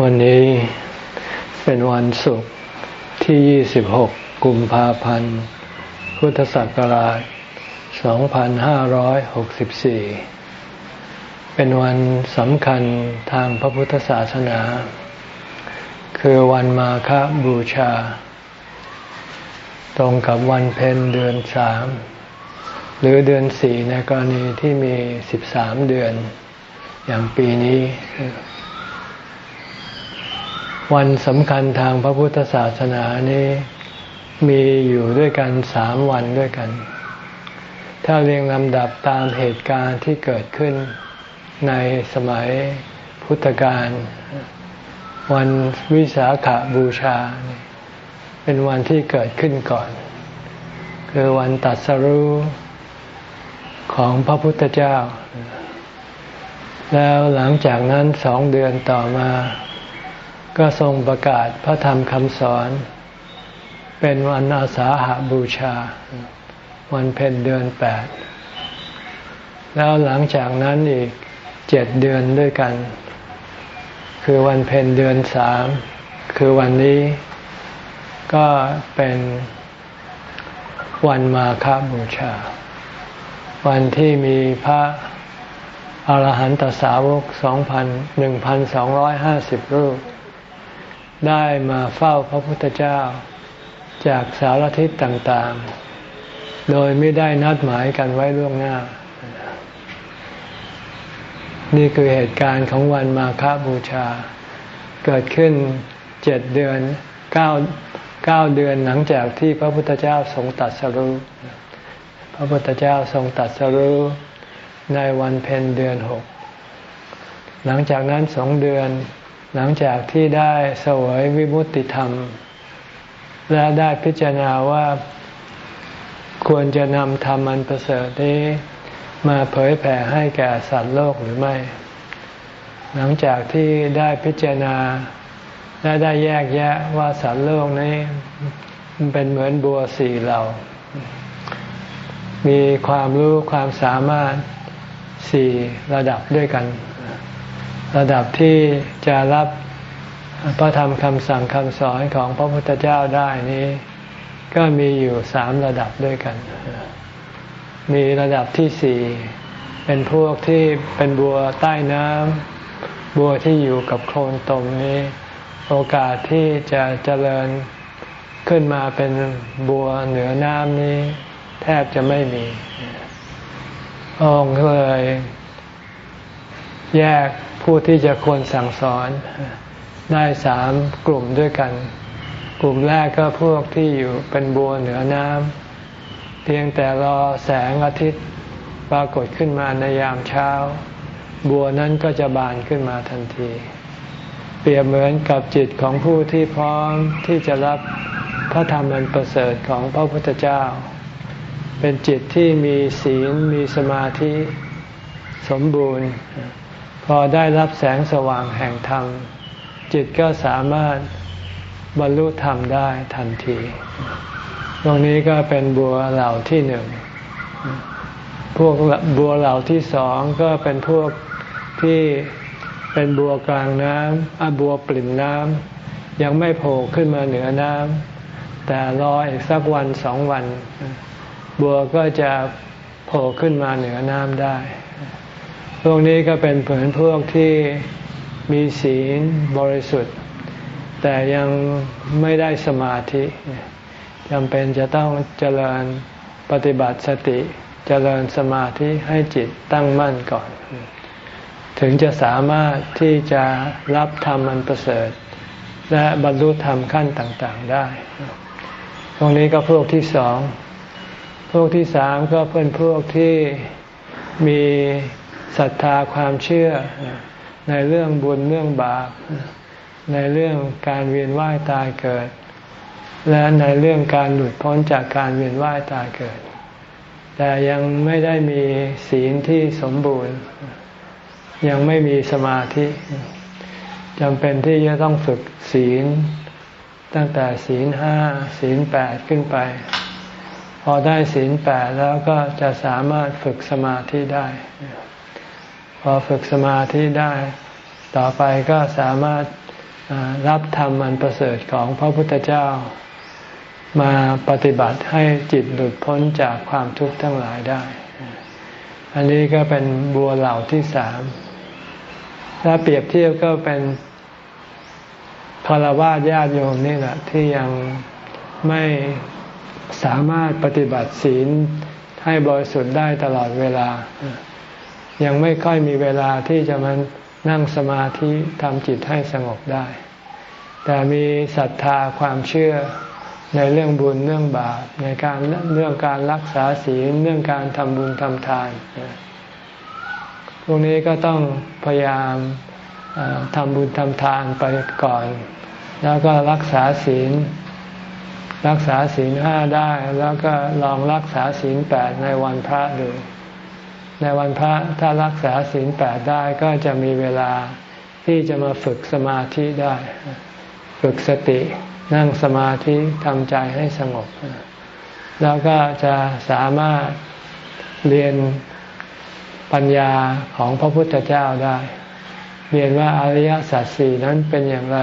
วันนี้เป็นวันศุกร์ที่ 26 กุมภาพันธ์ พุทธศักราช 2564 เป็นวันสำคัญทางพระพุทธศาสนา คือวันมาฆบูชา ตรงกับวันเพ็ญเดือนสาม หรือเดือนสี่ในกรณีที่มี 13 เดือน อย่างปีนี้ วันสำคัญทางพระพุทธศาสนานี้มีอยู่ด้วยกันสามวันด้วยกัน ถ้าเรียงลำดับตามเหตุการณ์ที่เกิดขึ้นในสมัยพุทธกาลวันวิสาขาบูชา เป็นวันที่เกิดขึ้นก่อน คือวันตัดสรุของพระพุทธเจ้า แล้วหลังจากนั้นสองเดือนต่อมา ก็ทรงประกาศพระธรรมคำสอน เป็นวันอาสาหาบูชา วันเพ็ญเดือนแปด แล้วหลังจากนั้นอีกเจ็ดเดือนด้วยกัน คือวันเพ็ญเดือนสามคือวันนี้ก็เป็นวันมาฆบูชา วันที่มีพระอรหันตสาวกสองพันหนึ่งพันสองร้อยห้าสิบรูป ได้มาเฝ้าพระพุทธเจ้า จากสารทิศต่างๆ โดยไม่ได้นัดหมายกันไว้ล่วงหน้า นี่คือเหตุการณ์ของวันมาฆบูชา เกิดขึ้นเจ็ดเดือนเก้าเก้าเดือนหลังจากที่พระพุทธเจ้าทรงตัดสรุพระพุทธเจ้าทรงตัดสรุในวันเพ็ญเดือนหกหลังจากนั้นสองเดือน หลังจากที่ได้เสวยวิมุตติธรรม และได้พิจารณาว่าควรจะนำธรรมอันประเสริฐนี้มาเผยแผ่ให้แก่สัตว์โลกหรือไม่ หลังจากที่ได้พิจารณาและได้แยกแยะว่าสัตว์โลกนี้มันเป็นเหมือนบัวสี่เหล่า มีความรู้ความสามารถสี่ระดับด้วยกัน ระดับที่จะรับพระธรรมคำสั่งคำสอนของพระพุทธเจ้าได้นี้ ก็มีอยู่สามระดับด้วยกัน มีระดับที่สี่เป็นพวกที่เป็นบัวใต้น้ำบัวที่อยู่กับโคลนตมนี้ โอกาสที่จะเจริญขึ้นมาเป็นบัวเหนือน้ำนี้ แทบจะไม่มีองค์เลย แยก ผู้ที่จะควรสั่งสอนได้สามกลุ่มด้วยกัน กลุ่มแรกก็พวกที่อยู่เป็นบัวเหนือน้ำเพียงแต่รอแสงอาทิตย์ปรากฏขึ้นมาในยามเช้า บัวนั้นก็จะบานขึ้นมาทันที เปรียบเหมือนกับจิตของผู้ที่พร้อมที่จะรับพระธรรมอันประเสริฐของพระพุทธเจ้า เป็นจิตที่มีศีลมีสมาธิสมบูรณ์ พอได้รับแสงสว่างแห่งธรรม จิตก็สามารถบรรลุธรรมได้ทันที ตรงนี้ก็เป็นบัวเหล่าที่หนึ่ง พวกบัวเหล่าที่สองก็เป็นพวกที่เป็นบัวกลางน้ำอบัวปริ่มน้ำยังไม่โผล่ขึ้นมาเหนือน้ำแต่รออีกสักวันสองวัน บัวก็จะโผล่ขึ้นมาเหนือน้ำได้ พวกนี้ก็เป็นเผือนพวกที่มีศีลบริสุทธิ์ แต่ยังไม่ได้สมาธิจำเป็นจะต้องเจริญปฏิบัติสติเจริญสมาธิให้จิตตั้งมั่นก่อน ถึงจะสามารถที่จะรับธรรมอันประเสริฐ และบรรลุธรรมขั้นต่าง ๆได้ ตรงนี้ก็พวกที่สอง พวกที่สามก็เป็นพวกที่มี ศรัทธาความเชื่อในเรื่องบุญเรื่องบาปในเรื่องการเวียนว่ายตายเกิด และในเรื่องการหลุดพ้นจากการเวียนว่ายตายเกิด แต่ยังไม่ได้มีศีลที่สมบูรณ์ ยังไม่มีสมาธิจำเป็นที่จะต้องฝึกศีล ตั้งแต่ศีลห้าศีลแปดขึ้นไป พอได้ศีลแปดแล้วก็จะสามารถฝึกสมาธิได้ พอฝึกสมาธิได้ ต่อไปก็สามารถรับธรรมอันประเสริฐของพระพุทธเจ้า มาปฏิบัติให้จิตหลุดพ้นจากความทุกข์ทั้งหลายได้ อันนี้ก็เป็นบัวเหล่าที่สามถ้าเปรียบเทียบก็เป็นคารวะญาติโยมนี่แหละที่ยังไม่สามารถปฏิบัติศีลให้บริสุทธิ์ได้ตลอดเวลา ยังไม่ค่อยมีเวลาที่จะมานั่งสมาธิทำจิตให้สงบได้ แต่มีศรัทธาความเชื่อในเรื่องบุญเรื่องบาปในการเรื่องการรักษาศีลเรื่องการทำบุญทำทานพวกนี้ก็ต้องพยายามทำบุญทำทานไปก่อน แล้วก็รักษาศีล รักษาศีลห้าได้ แล้วก็ลองรักษาศีลแปดในวันพระดู ในวันพระถ้ารักษาศีลแปดได้ก็จะมีเวลาที่จะมาฝึกสมาธิได้ ฝึกสตินั่งสมาธิทำใจให้สงบ แล้วก็จะสามารถเรียนปัญญาของพระพุทธเจ้าได้ เรียนว่าอริยสัจสี่นั้นเป็นอย่างไร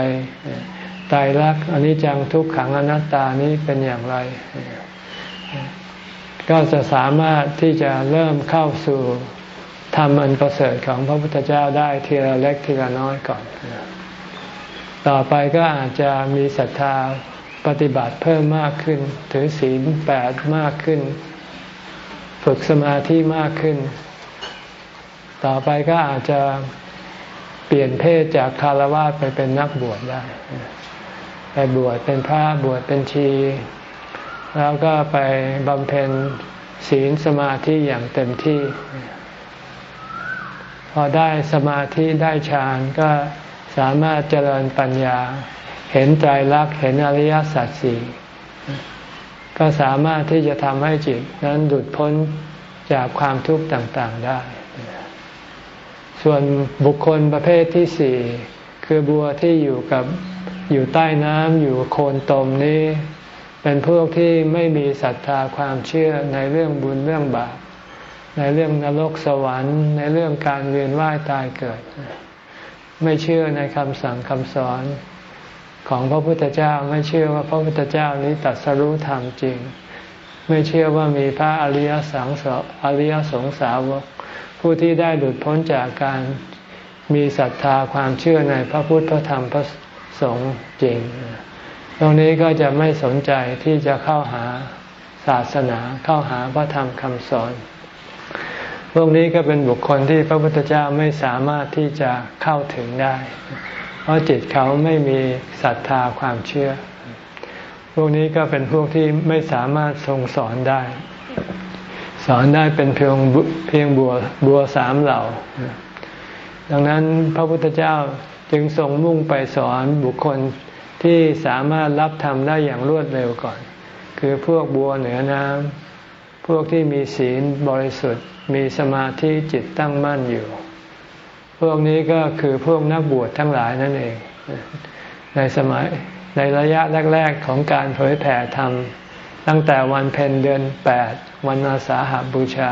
ตายรักอนิจจังทุกขังอนัตตานี้เป็นอย่างไร ก็จะสามารถที่จะเริ่มเข้าสู่ธรรมอันประเสริฐของพระพุทธเจ้าได้ทีละเล็กทีละน้อยก่อน ต่อไปก็อาจจะมีศรัทธาปฏิบัติเพิ่มมากขึ้น ถือศีลแปดมากขึ้น ฝึกสมาธิมากขึ้น ต่อไปก็อาจจะเปลี่ยนเพศจากคารวะไปเป็นนักบวชได้ ไปบวชเป็นพระบวชเป็นชี แล้วก็ไปบำเพ็ญศีลสมาธิอย่างเต็มที่ พอได้สมาธิได้ฌานก็สามารถเจริญปัญญา เห็นใจรักเห็นอริยสัจสี่ก็สามารถที่จะทำให้จิตนั้นหลุดพ้นจากความทุกข์ต่างๆได้ ส่วนบุคคลประเภทที่สี่คือบัวที่อยู่กับอยู่ใต้น้ำอยู่โคนตมนี้ เป็นพวกที่ไม่มีศรัทธาความเชื่อในเรื่องบุญเรื่องบาปในเรื่องนรกสวรรค์ ในเรื่องการเวียนว่ายตายเกิด ไม่เชื่อในคำสั่งคำสอนของพระพุทธเจ้าไม่เชื่อว่าพระพุทธเจ้านี้ตัดสรู้ธรรมจริง ไม่เชื่อว่ามีพระอริยสังสอริยสงสาวก ผู้ที่ได้หลุดพ้นจากการมีศรัทธาความเชื่อในพระพุทธพระธรรมพระสงฆ์จริง ตรงนี้ก็จะไม่สนใจที่จะเข้าหาศาสนาเข้าหาพระธรรมคำสอน พวกนี้ก็เป็นบุคคลที่พระพุทธเจ้าไม่สามารถที่จะเข้าถึงได้ เพราะจิตเขาไม่มีศรัทธาความเชื่อ พวกนี้ก็เป็นพวกที่ไม่สามารถทรงสอนได้ สอนได้เป็นเพียงเพียงบัวบัวสามเหล่า ดังนั้นพระพุทธเจ้าจึงทรงมุ่งไปสอนบุคคล ที่สามารถรับธรรมได้อย่างรวดเร็วก่อน คือพวกบัวเหนือน้ำพวกที่มีศีลบริสุทธิ์ มีสมาธิจิตตั้งมั่นอยู่ พวกนี้ก็คือพวกนักบวชทั้งหลายนั่นเอง ในสมัยในระยะแรก ๆ ของการเผยแผ่ธรรม ตั้งแต่วันเพ็ญเดือนแปดวันอาสาหาบูชา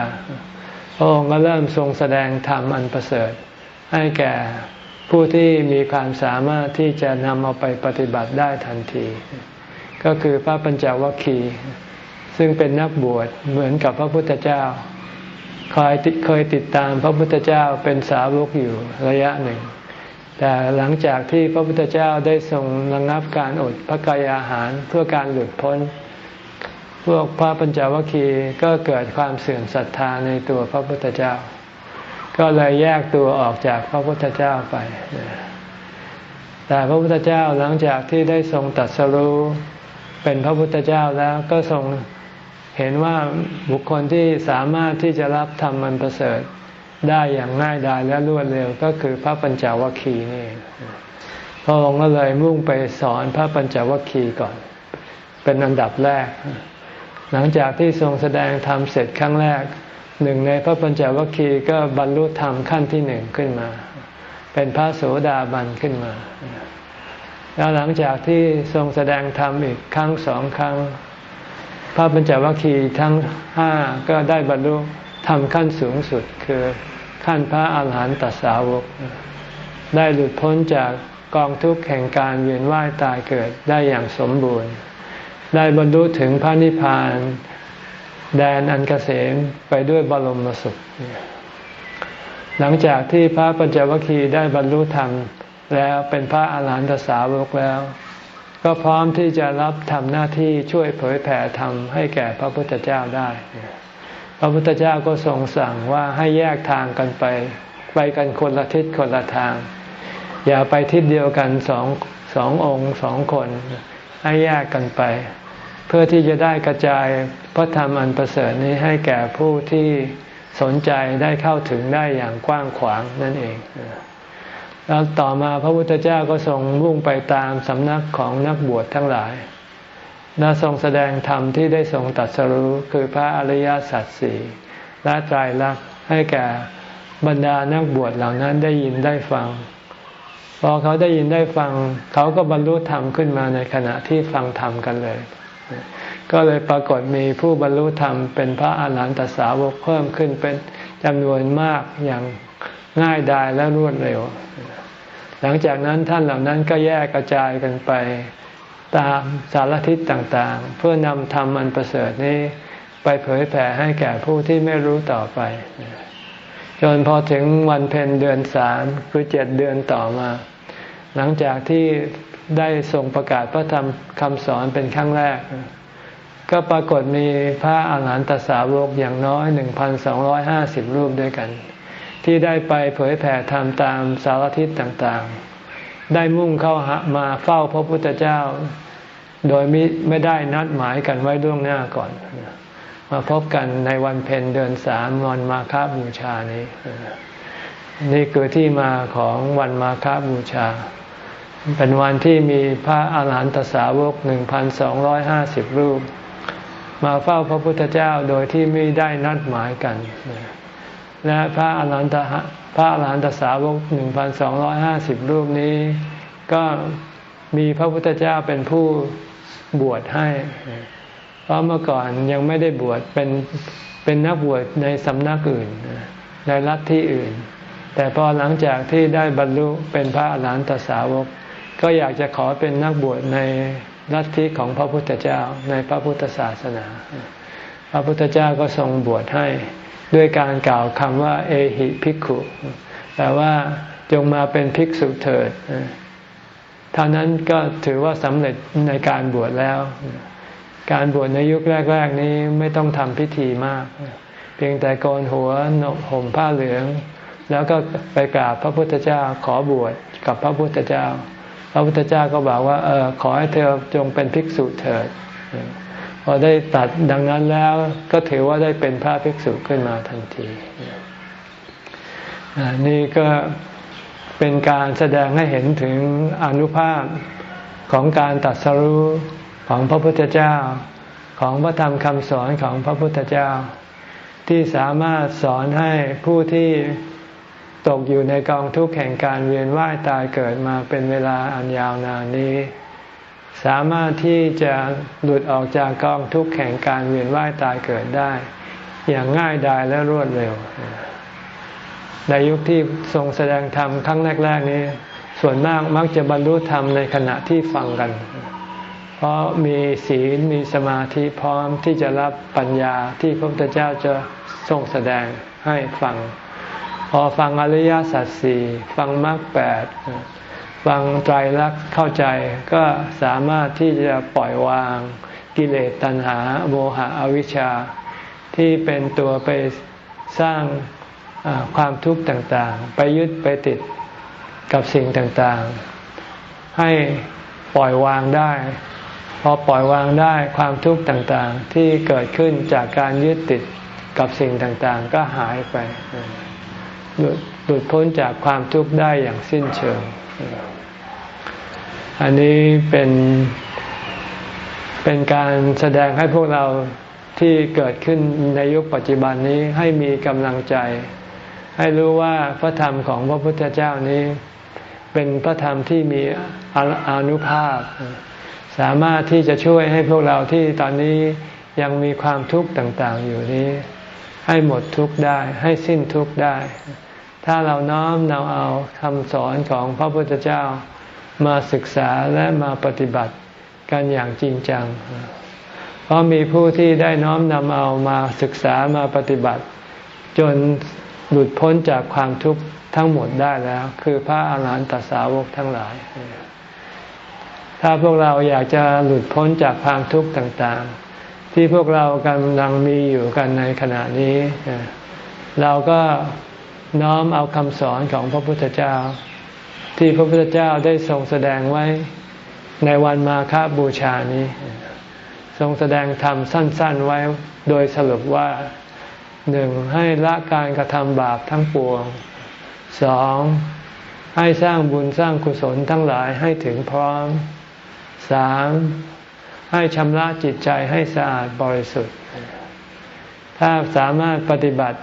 พระองค์ก็เริ่มทรงแสดงธรรมอันประเสริฐ ให้แก่ ผู้ที่มีความสามารถที่จะนำเอาไปปฏิบัติได้ทันที ก็คือพระปัญจวัคคีย์ซึ่งเป็นนักบวชเหมือนกับพระพุทธเจ้าเคยเคยติดตามพระพุทธเจ้าเป็นสาวกอยู่ระยะหนึ่ง แต่หลังจากที่พระพุทธเจ้าได้ทรงระงับการอดพระกายอาหารเพื่อการหลุดพ้น พวกพระปัญจวัคคีย์ก็เกิดความเสื่อมศรัทธาในตัวพระพุทธเจ้า ก็เลยแยกตัวออกจากพระพุทธเจ้าไป แต่พระพุทธเจ้าหลังจากที่ได้ทรงตัดสรู้เป็นพระพุทธเจ้าแล้วก็ทรงเห็นว่าบุคคลที่สามารถที่จะรับธรรมมันประเสริฐได้อย่างง่ายดายและรวดเร็วก็คือพระปัญจวัคคีย์นี่พระองค์ก็เลยมุ่งไปสอนพระปัญจวัคคีย์ก่อน เป็นอันดับแรก หลังจากที่ทรงแสดงธรรมเสร็จครั้งแรก หนึ่งในพระปัญจวัคคีย์ก็บรรลุธรรมขั้นที่หนึ่งขึ้นมา เป็นพระโสดาบันขึ้นมา แล้วหลังจากที่ทรงแสดงธรรมอีกครั้งสองครั้ง พระปัญจวัคคีย์ทั้งห้าก็ได้บรรลุธรรมขั้นสูงสุดคือขั้นพระอาหารหันตสาวก ได้หลุดพ้นจากกองทุกข์แห่งการเวียนว่ายตายเกิดได้อย่างสมบูรณ์ ได้บรรลุถึงพระนิพพาน แดนอันกเกษมไปด้วยบรมสุข หลังจากที่พระปัญจวัคคีย์ได้บรรลุธรรมแล้วเป็นพระอาหารหันตสาวกแล้ว ก็พร้อมที่จะรับทำหน้าที่ช่วยเผยแผ่ธรรมให้แก่พระพุทธเจ้าได้ พระพุทธเจ้าก็ทรงสั่งว่าให้แยกทางกันไป ไปกันคนละทิศคนละทาง อย่าไปทิศเดียวกันสองสององค์สองคน ให้แยกกันไป เพื่อที่จะได้กระจายพระธรรมอันประเสริฐนี้ให้แก่ผู้ที่สนใจได้เข้าถึงได้อย่างกว้างขวางนั่นเอง แล้วต่อมาพระพุทธเจ้าก็ทรงมุ่งไปตามสำนักของนักบวชทั้งหลาย และทรงแสดงธรรมที่ได้ทรงตัดสรู้คือพระอริยสัจสี่ละใจรักให้แก่บรรดานักบวชเหล่านั้นได้ยินได้ฟัง พอเขาได้ยินได้ฟัง เขาก็บรรลุธรรมขึ้นมาในขณะที่ฟังธรรมกันเลย ก็เลยปรากฏมีผู้บรรลุธรรมเป็นพระอาหารหันตสาวกเพิ่มขึ้นเป็นจำนวนมากอย่างง่ายดายและรวดเร็ว หลังจากนั้นท่านเหล่านั้นก็แยกกระจายกันไปตามสารทิศต่างๆ เพื่อนำธรรมอันประเสริฐนี้ไปเผยแผ่ให้แก่ผู้ที่ไม่รู้ต่อไป จนพอถึงวันเพ็ญเดือนสามคือเจ็ดเดือนต่อมา หลังจากที่ ได้ทรงประกาศพระธรรมคำสอนเป็นครั้งแรก ก็ปรากฏมีพระอาหารหันตสาวกอย่างน้อยหนึ่งพันสองร้อยห้าสิบรูปด้วยกัน ที่ได้ไปเผยแผ่ธรรมตามสารทิศต่างๆ ได้มุ่งเข้ามาเฝ้าพระพุทธเจ้า โดยมิไม่ได้นัดหมายกันไว้ล่วงหน้าก่อน มาพบกันในวันเพ็ญเดือนสามวันมาฆบูชานี้ นี่คือที่มาของวันมาฆบูชา เป็นวันที่มีพระอาหารหันตสาวกหนึ่งพันสองร้อยห้าสิบรูป มาเฝ้าพระพุทธเจ้าโดยที่ไม่ได้นัดหมายกัน และพระอรหันตพระอรหันตสาวกหนึ่งพันสองร้อยห้าสิบรูปนี้ ก็มีพระพุทธเจ้าเป็นผู้บวชให้ เพราะเมื่อก่อนยังไม่ได้บวชเป็นเป็นนักบวชในสำนักอื่น ในรัฐที่อื่น แต่พอหลังจากที่ได้บรรลุเป็นพระอรหันตสาวก ก็อยากจะขอเป็นนักบวชในลัทธิของพระพุทธเจ้าในพระพุทธศาสนา พระพุทธเจ้าก็ทรงบวชให้ด้วยการกล่าวคำว่า เอหิภิกขุแปลว่าจงมาเป็นภิกษุเถิดเท่านั้นก็ถือว่าสำเร็จในการบวชแล้ว การบวชในยุคแรก ๆ นี้ไม่ต้องทำพิธีมาก เพียงแต่โกนหัวนกห่มผ้าเหลือง แล้วก็ไปกราบพระพุทธเจ้าขอบวชกับพระพุทธเจ้า พระพุทธเจ้าก็บอกว่าเออขอให้เธอจงเป็นภิกษุเถิดพอได้ตัดดังนั้นแล้วก็ถือว่าได้เป็นพระภิกษุขึ้นมาทันทีนี่ก็เป็นการแสดงให้เห็นถึงอนุภาพของการตัดสรู้ของพระพุทธเจ้า ของพระธรรมคำสอนของพระพุทธเจ้า ที่สามารถสอนให้ผู้ที่ ตกอยู่ในกองทุกข์แห่งการเวียนว่ายตายเกิดมาเป็นเวลาอันยาวนานนี้ สามารถที่จะหลุดออกจากกองทุกข์แห่งการเวียนว่ายตายเกิดได้ อย่างง่ายดายและรวดเร็ว ในยุคที่ทรงแสดงธรรมครั้งแรก ๆ นี้ ส่วนมากมักจะบรรลุธรรมในขณะที่ฟังกัน เพราะมีศีลมีสมาธิพร้อมที่จะรับปัญญาที่พระพุทธเจ้าจะทรงแสดงให้ฟัง พอฟังอริยสัจสี่ฟังมรรคแปดฟังไตรลักษณ์เข้าใจก็สามารถที่จะปล่อยวางกิเลสตัณหาโมหะอวิชชา ที่เป็นตัวไปสร้างความทุกข์ต่างๆ ไปยึดไปติดกับสิ่งต่างๆ ให้ปล่อยวางได้ พอปล่อยวางได้ความทุกข์ต่างๆ ที่เกิดขึ้นจากการยึดติดกับสิ่งต่างๆ ก็หายไป หลุดหลุดพ้นจากความทุกข์ได้อย่างสิ้นเชิง อันนี้เป็นเป็นการแสดงให้พวกเราที่เกิดขึ้นในยุคปัจจุบันนี้ให้มีกำลังใจ ให้รู้ว่าพระธรรมของพระพุทธเจ้านี้ เป็นพระธรรมที่มีอนุภาพ สามารถที่จะช่วยให้พวกเราที่ตอนนี้ยังมีความทุกข์ต่าง ๆ อยู่นี้ ให้หมดทุกข์ได้ ให้สิ้นทุกข์ได้ ถ้าเราน้อมนำเอาคำสอนของพระพุทธเจ้ามาศึกษาและมาปฏิบัติกันอย่างจริงจัง เพราะมีผู้ที่ได้น้อมนำเอามาศึกษามาปฏิบัติ จนหลุดพ้นจากความทุกข์ทั้งหมดได้แล้ว คือพระอาหารหันตสาวกทั้งหลาย ถ้าพวกเราอยากจะหลุดพ้นจากความทุกข์ต่างๆ ที่พวกเรากำลังมีอยู่กันในขณะนี้ เราก็ น้อมเอาคำสอนของพระพุทธเจ้า ที่พระพุทธเจ้าได้ทรงแสดงไว้ในวันมาฆบูชานี้ ทรงแสดงธรรมสั้น ๆไว้โดยสรุปว่าหนึ่งให้ละการกระทำบาปทั้งปวงสองให้สร้างบุญสร้างกุศลทั้งหลายให้ถึงพร้อมสามให้ชำระจิตใจให้สะอาดบริสุทธิ์ ถ้าสามารถปฏิบัติ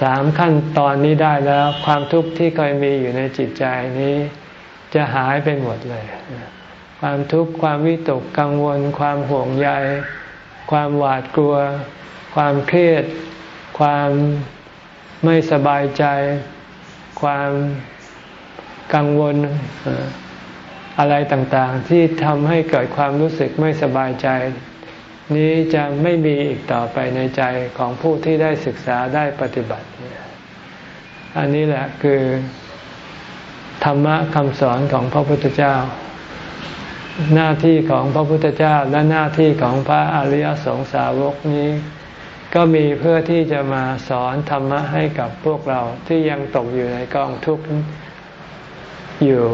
สามขั้นตอนนี้ได้แล้ว ความทุกข์ที่เคยมีอยู่ในจิตใจนี้ จะหายไปหมดเลย ความทุกข์ความวิตกกังวล ความห่วงใย ความหวาดกลัว ความเครียด ความไม่สบายใจ ความกังวลอะไรต่างๆ ที่ทำให้เกิดความรู้สึกไม่สบายใจ นี้จะไม่มีอีกต่อไปในใจของผู้ที่ได้ศึกษาได้ปฏิบัติ อันนี้แหละคือ ธรรมะคำสอนของพระพุทธเจ้า หน้าที่ของพระพุทธเจ้าและหน้าที่ของพระอริยสงสาวกนี้ ก็มีเพื่อที่จะมาสอนธรรมะให้กับพวกเราที่ยังตกอยู่ในกองทุกข์อยู่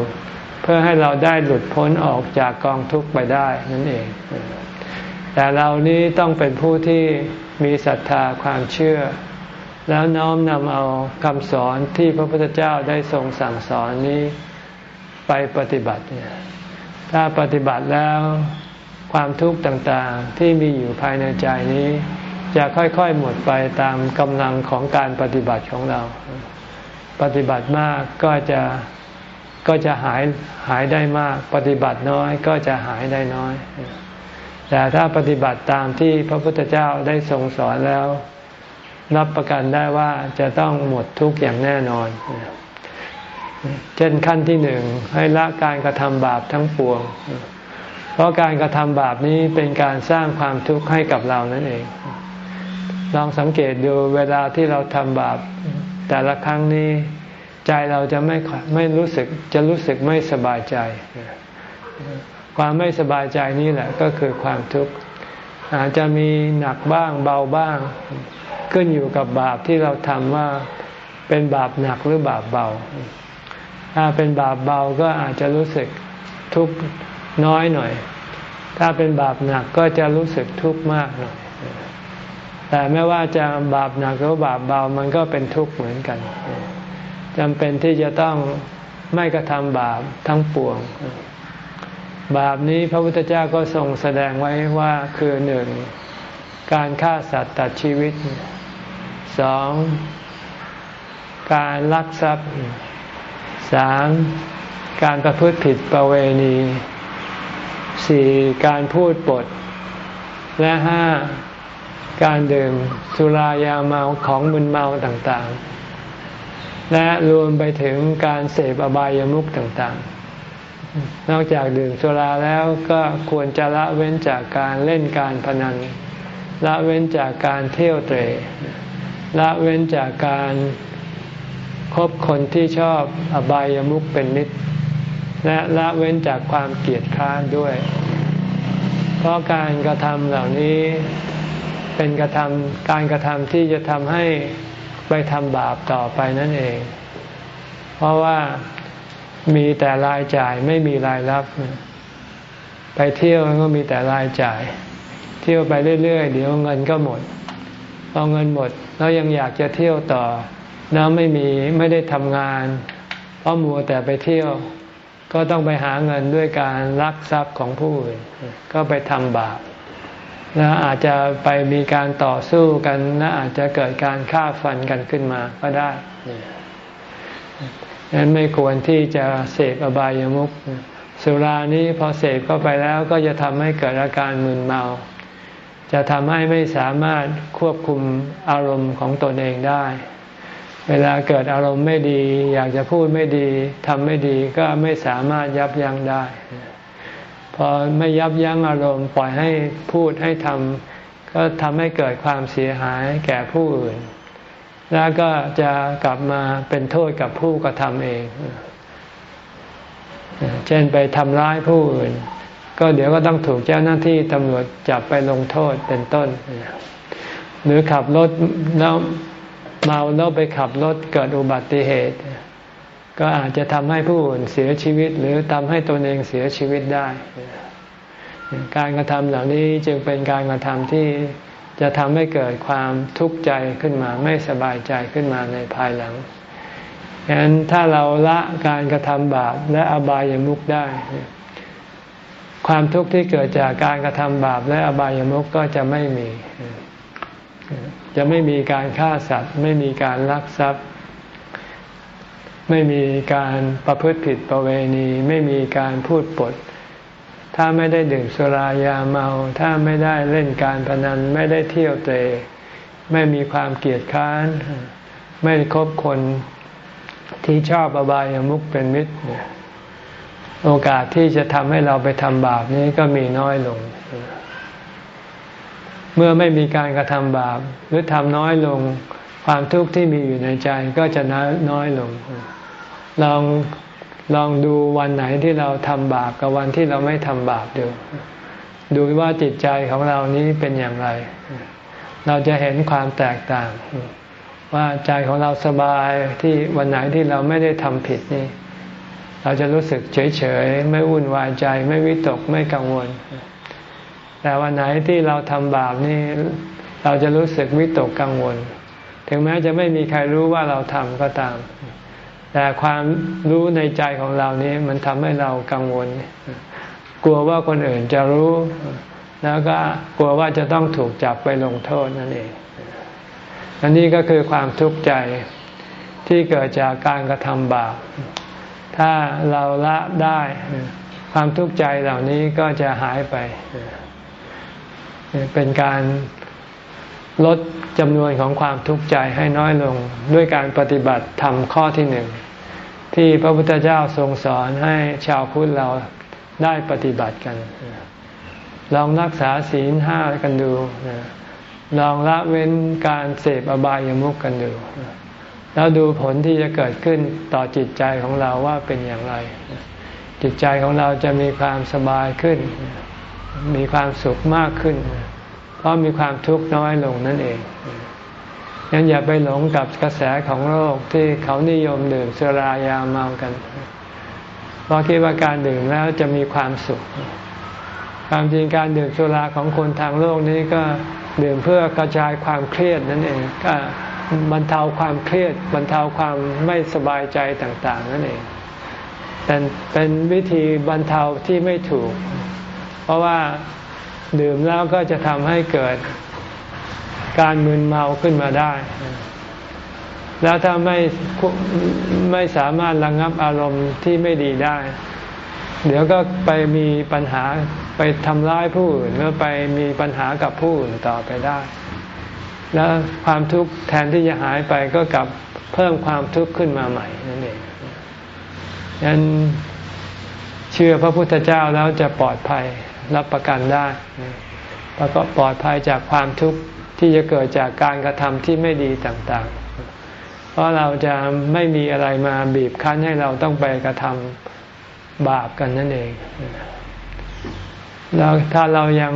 เพื่อให้เราได้หลุดพ้นออกจากกองทุกข์ไปได้นั่นเอง แต่เรานี้ต้องเป็นผู้ที่มีศรัทธาความเชื่อ แล้วน้อมนำเอาคำสอนที่พระพุทธเจ้าได้ทรงสั่งสอนนี้ไปปฏิบัติเนี่ยถ้าปฏิบัติแล้วความทุกข์ต่างๆที่มีอยู่ภายในใจนี้ จะค่อยๆหมดไปตามกำลังของการปฏิบัติของเรา ปฏิบัติมากก็จะก็จะหายหายได้มาก ปฏิบัติน้อยก็จะหายได้น้อย แต่ถ้าปฏิบัติตามที่พระพุทธเจ้าได้ทรงสอนแล้ว รับประกันได้ว่าจะต้องหมดทุกข์อย่างแน่นอน เช่นขั้นที่หนึ่งให้ละการกระทำบาปทั้งปวง เพราะการกระทำบาปนี้เป็นการสร้างความทุกข์ให้กับเรานั่นเอง ลองสังเกตดูเวลาที่เราทำบาป แต่ละครั้งนี้ใจเราจะไม่ไม่รู้สึกจะรู้สึกไม่สบายใจ ความไม่สบายใจนี่แหละก็คือความทุกข์อาจจะมีหนักบ้างเบาบ้าง ขึ้นอยู่กับบาปที่เราทำว่าเป็นบาปหนักหรือบาปเบา ถ้าเป็นบาปเบาก็อาจจะรู้สึกทุกข์น้อยหน่อย ถ้าเป็นบาปหนักก็จะรู้สึกทุกข์มากหน่อย แต่ไม่ว่าจะบาปหนักหรือบาปเบามันก็เป็นทุกข์เหมือนกันจำเป็นที่จะต้องไม่กระทำบาปทั้งปวง บาปนี้พระพุทธเจ้าก็ทรงแสดงไว้ว่าคือหนึ่งการฆ่าสัตว์ตัดชีวิตสองการลักทรัพย์สามการประพฤติผิดประเวณีสี่การพูดปด และห้าการดื่มสุรายาเมาของมึนเมาต่างๆ และรวมไปถึงการเสพอบายามุขต่างๆ นอกจากดื่มสุราแล้วก็ควรจะละเว้นจากการเล่นการพนัน ละเว้นจากการเที่ยวเตะละเว้นจากการคบคนที่ชอบอบายามุขเป็นนิดและละเว้นจากความเกลียดค้านด้วย เพราะการกระทำเหล่านี้เป็นกระทำการกระทำที่จะทำให้ไปทำบาปต่อไปนั่นเอง เพราะว่า มีแต่รายจ่ายไม่มีรายรับ ไปเที่ยวก็มีแต่รายจ่าย เที่ยวไปเรื่อยๆ เดี๋ยวเงินก็หมดพอเงินหมดแล้วยังอยากจะเที่ยวต่อ แล้วไม่มีไม่ได้ทำงาน เพราะมัวแต่ไปเที่ยว ก็ต้องไปหาเงินด้วยการลักทรัพย์ของผู้อื่น ก็ไปทำบาปแล้วอาจจะไปมีการต่อสู้กันและอาจจะเกิดการฆ่าฟันกันขึ้นมาก็ได้ ดังนั้นไม่ควรที่จะเสพอบายามุขสุรานี้พอเสพเข้าไปแล้วก็จะทำให้เกิดอาการมึนเมา จะทำให้ไม่สามารถควบคุมอารมณ์ของตนเองได้ เวลาเกิดอารมณ์ไม่ดี อยากจะพูดไม่ดีทำไม่ดีก็ไม่สามารถยับยั้งได้ พอไม่ยับยั้งอารมณ์ปล่อยให้พูดให้ทำก็ทำให้เกิดความเสียหายแก่ผู้อื่น แล้วก็จะกลับมาเป็นโทษกับผู้กระทำเอง เช่นไปทำร้ายผู้อื่น ก็เดี๋ยวก็ต้องถูกเจ้าหน้าที่ตำรวจจับไปลงโทษเป็นต้น หรือขับรถแล้วเมาแล้วไปขับรถเกิดอุบัติเหตุ ก็อาจจะทำให้ผู้อื่นเสียชีวิต หรือทำให้ตนเองเสียชีวิตได้ การกระทำเหล่านี้จึงเป็นการกระทำที่ จะทำให้เกิดความทุกข์ใจขึ้นมาไม่สบายใจขึ้นมาในภายหลังฉะนั้นถ้าเราละการกระทำบาปและอบายามุขได้ ความทุกข์ที่เกิดจากการกระทำบาปและอบายามุขก็จะไม่มี จะไม่มีการฆ่าสัตว์ ไม่มีการลักทรัพย์ ไม่มีการประพฤติผิดประเวณี ไม่มีการพูดปด ถ้าไม่ได้ดื่มสุรายาเมา ถ้าไม่ได้เล่นการพนัน ไม่ได้เที่ยวเตะไม่มีความเกลียดค้าน ไม่คบคนที่ชอบอบายามุขเป็นมิตร โอกาสที่จะทำให้เราไปทำบาปนี้ก็มีน้อยลง เมื่อไม่มีการกระทำบาป หรือทำน้อยลง ความทุกข์ที่มีอยู่ในใจก็จะน้อยลง ลอง ลองดูวันไหนที่เราทำบาปกับวันที่เราไม่ทำบาปดู ดูว่าจิตใจของเรานี้เป็นอย่างไร เราจะเห็นความแตกต่าง ว่าใจของเราสบายที่วันไหนที่เราไม่ได้ทำผิดนี่ เราจะรู้สึกเฉยๆ ไม่วุ่นวายใจ ไม่วิตกไม่กังวล แต่วันไหนที่เราทำบาปนี่ เราจะรู้สึกวิตกกังวล ถึงแม้จะไม่มีใครรู้ว่าเราทำก็ตาม แต่ความรู้ในใจของเรานี้มันทำให้เรากังวล กลัวว่าคนอื่นจะรู้ แล้วก็กลัวว่าจะต้องถูกจับไปลงโทษนั่นเองอันนี้ก็คือความทุกข์ใจที่เกิดจากการกระทำบาป ถ้าเราละได้ ความทุกข์ใจเหล่านี้ก็จะหายไป เป็นการลด จำนวนของความทุกข์ใจให้น้อยลงด้วยการปฏิบัติธรรมข้อที่หนึ่งที่พระพุทธเจ้าทรงสอนให้ชาวพุทธเราได้ปฏิบัติกัน ลองรักษาศีลห้ากันดู ลองละเว้นการเสพอบายามุกกันดู แล้วดูผลที่จะเกิดขึ้นต่อจิตใจของเราว่าเป็นอย่างไร จิตใจของเราจะมีความสบายขึ้น มีความสุขมากขึ้น เพราะมีความทุกข์น้อยลงนั่นเองยังอย่าไปหลงกับกระแสของโลกที่เขานิยมดื่มสุรายาเมากัน เพราะคิดว่าการดื่มแล้วจะมีความสุข ความจริงการดื่มสุราของคนทางโลกนี้ก็ดื่มเพื่อกระจายความเครียดนั่นเอง ก็บรรเทาความเครียดบรรเทาความไม่สบายใจต่างๆ นั่นเอง เป็นเป็นวิธีบรรเทาที่ไม่ถูก เพราะว่า ดื่มแล้วก็จะทำให้เกิดการมึนเมาขึ้นมาได้ แล้วถ้าไม่ไม่สามารถระงงับอารมณ์ที่ไม่ดีได้ เดี๋ยวก็ไปมีปัญหาไปทำร้ายผู้อื่นหรือไปมีปัญหากับผู้อื่นต่อไปได้ แล้วความทุกข์แทนที่จะหายไปก็กลับเพิ่มความทุกข์ขึ้นมาใหม่นั่นเองยันเชื่อพระพุทธเจ้าแล้วจะปลอดภัย รับประกันได้แล้วก็ปลอดภัยจากความทุกข์ที่จะเกิดจากการกระทำที่ไม่ดีต่างๆ เพราะเราจะไม่มีอะไรมาบีบคั้นให้เราต้องไปกระทำบาปกันนั่นเอง แล้วถ้าเรายัง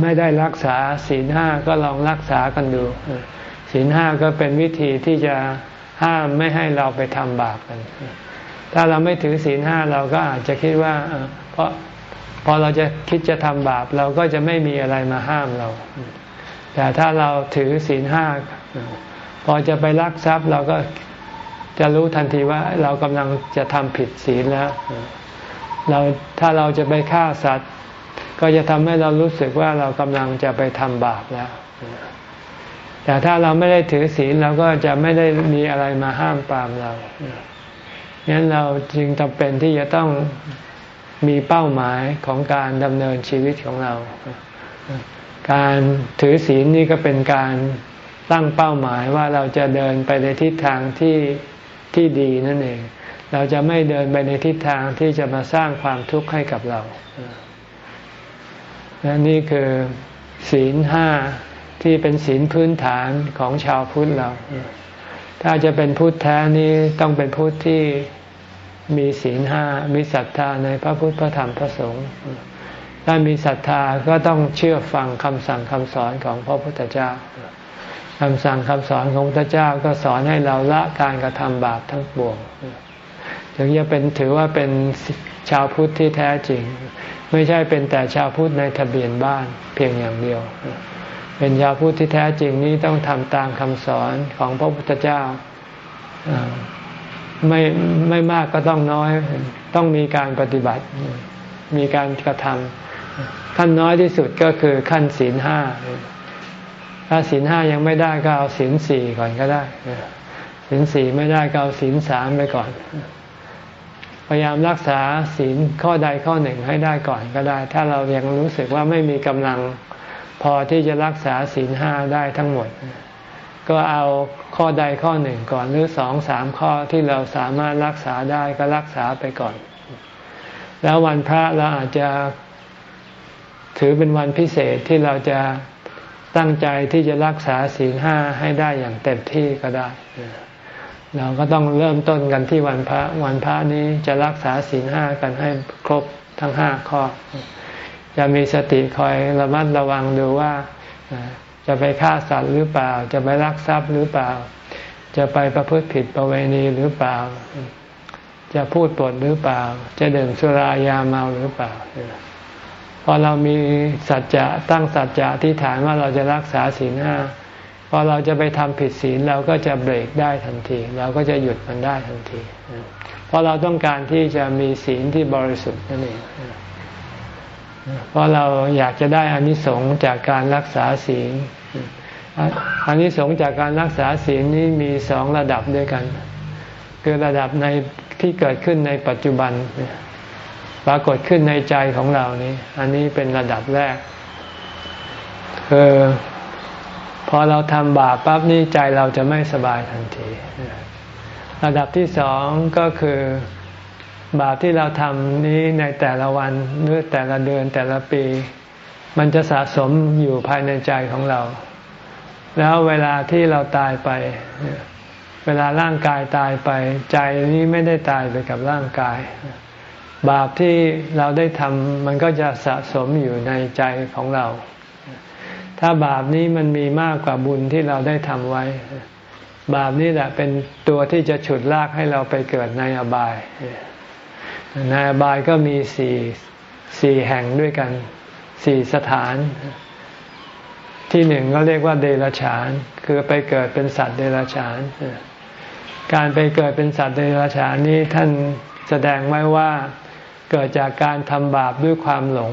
ไม่ได้รักษาศีลห้าก็ลองรักษากันดู ศีลห้าก็เป็นวิธีที่จะห้ามไม่ให้เราไปทำบาปกัน ถ้าเราไม่ถือศีลห้าเราก็อาจจะคิดว่า เพราะ พอเราจะคิดจะทำบาปเราก็จะไม่มีอะไรมาห้ามเรา แต่ถ้าเราถือศีลห้าพอจะไปลักทรัพย์เราก็จะรู้ทันทีว่าเรากำลังจะทำผิดศีลแล้วเราถ้าเราจะไปฆ่าสัตว์ ก็จะทำให้เรารู้สึกว่าเรากำลังจะไปทำบาปแล้ว แต่ถ้าเราไม่ได้ถือศีลเราก็จะไม่ได้มีอะไรมาห้ามปรามเรางั้นเราจึงจำเป็นที่จะต้อง มีเป้าหมายของการดำเนินชีวิตของเรา การถือศีลนี่ก็เป็นการตั้งเป้าหมายว่าเราจะเดินไปในทิศทางที่ที่ดีนั่นเอง เราจะไม่เดินไปในทิศทางที่จะมาสร้างความทุกข์ให้กับเราและนี่คือศีลห้าที่เป็นศีลพื้นฐานของชาวพุทธเรา ถ้าจะเป็นพุทธแท้นี้ต้องเป็นพุทธที่ มีศีลห้ามีศรัทธาในพระพุทธพระธรรมพระสงฆ์ถ้ามีศรัทธาก็ต้องเชื่อฟังคำสั่งคำสอนของพระพุทธเจ้าคำสั่งคำสอนของพระพุทธเจ้าก็สอนให้เราละการกระทำบาปทั้งปวงถึงจะเป็นถือว่าเป็นชาวพุทธที่แท้จริง ไม่ใช่เป็นแต่ชาวพุทธในทะเบียนบ้านเพียงอย่างเดียว เป็นชาวพุทธที่แท้จริงนี้ต้องทำตามคำสอนของพระพุทธเจ้า ไม่ไม่มากก็ต้องน้อย ต้องมีการปฏิบัติ มีการกระทำขั้นน้อยที่สุดก็คือขั้นศีลห้าถ้าศีลห้ายังไม่ได้ก็เอาศีลสี่ก่อนก็ได้ศีลสี่ไม่ได้ก็เอาศีลสามไปก่อน พยายามรักษาศีลข้อใดข้อหนึ่งให้ได้ก่อนก็ได้ ถ้าเรายังรู้สึกว่าไม่มีกำลังพอที่จะรักษาศีลห้าได้ทั้งหมด ก็เอาข้อใดข้อหนึ่งก่อนหรือสองสามข้อที่เราสามารถรักษาได้ก็รักษาไปก่อน แล้ววันพระเราอาจจะถือเป็นวันพิเศษที่เราจะตั้งใจที่จะรักษาศีลห้าให้ได้อย่างเต็มที่ก็ได้ เราก็ต้องเริ่มต้นกันที่วันพระ วันพระนี้จะรักษาศีลห้ากันให้ครบทั้งห้าข้อ จะมีสติคอยระมัดระวังดูว่า จะไปฆ่าสัตว์หรือเปล่า จะไปรักทรัพย์หรือเปล่า จะไปประพฤติผิดประเวณีหรือเปล่า จะพูดปดหรือเปล่า จะดื่มสุรายาเมาหรือเปล่าพอเรามีสัจจะตั้งสัจจะที่ฐานว่าเราจะรักษาศีลห้าพอเราจะไปทำผิดศีลเราก็จะเบรกได้ทันที เราก็จะหยุดมันได้ทันที เพราะเราต้องการที่จะมีศีลที่บริสุทธิ์นั่นเอง เพราะเราอยากจะได้อานิสงส์จากการรักษาศีลอานิสงส์จากการรักษาศีลนี้มีสองระดับด้วยกัน คือระดับในที่เกิดขึ้นในปัจจุบัน ปรากฏขึ้นในใจของเรานี้ อันนี้เป็นระดับแรกคือพอเราทำบาปปั๊บนี่ใจเราจะไม่สบายทันที ระดับที่สองก็คือ บาปที่เราทำนี้ในแต่ละวันหรือแต่ละเดือนแต่ละปี มันจะสะสมอยู่ภายในใจของเรา แล้วเวลาที่เราตายไป เวลาร่างกายตายไป ใจนี้ไม่ได้ตายไปกับร่างกาย บาปที่เราได้ทำมันก็จะสะสมอยู่ในใจของเรา ถ้าบาปนี้มันมีมากกว่าบุญที่เราได้ทำไว้ บาปนี้แหละเป็นตัวที่จะฉุดลากให้เราไปเกิดในอบาย ในอบายก็มีสี่สี่แห่งด้วยกันสี่สถาน ที่หนึ่งก็เรียกว่าเดรัจฉาน คือไปเกิดเป็นสัตว์เดรัจฉาน การไปเกิดเป็นสัตว์เดรัจฉานนี้ท่านแสดงไว้ว่าเกิดจากการทำบาปด้วยความหลง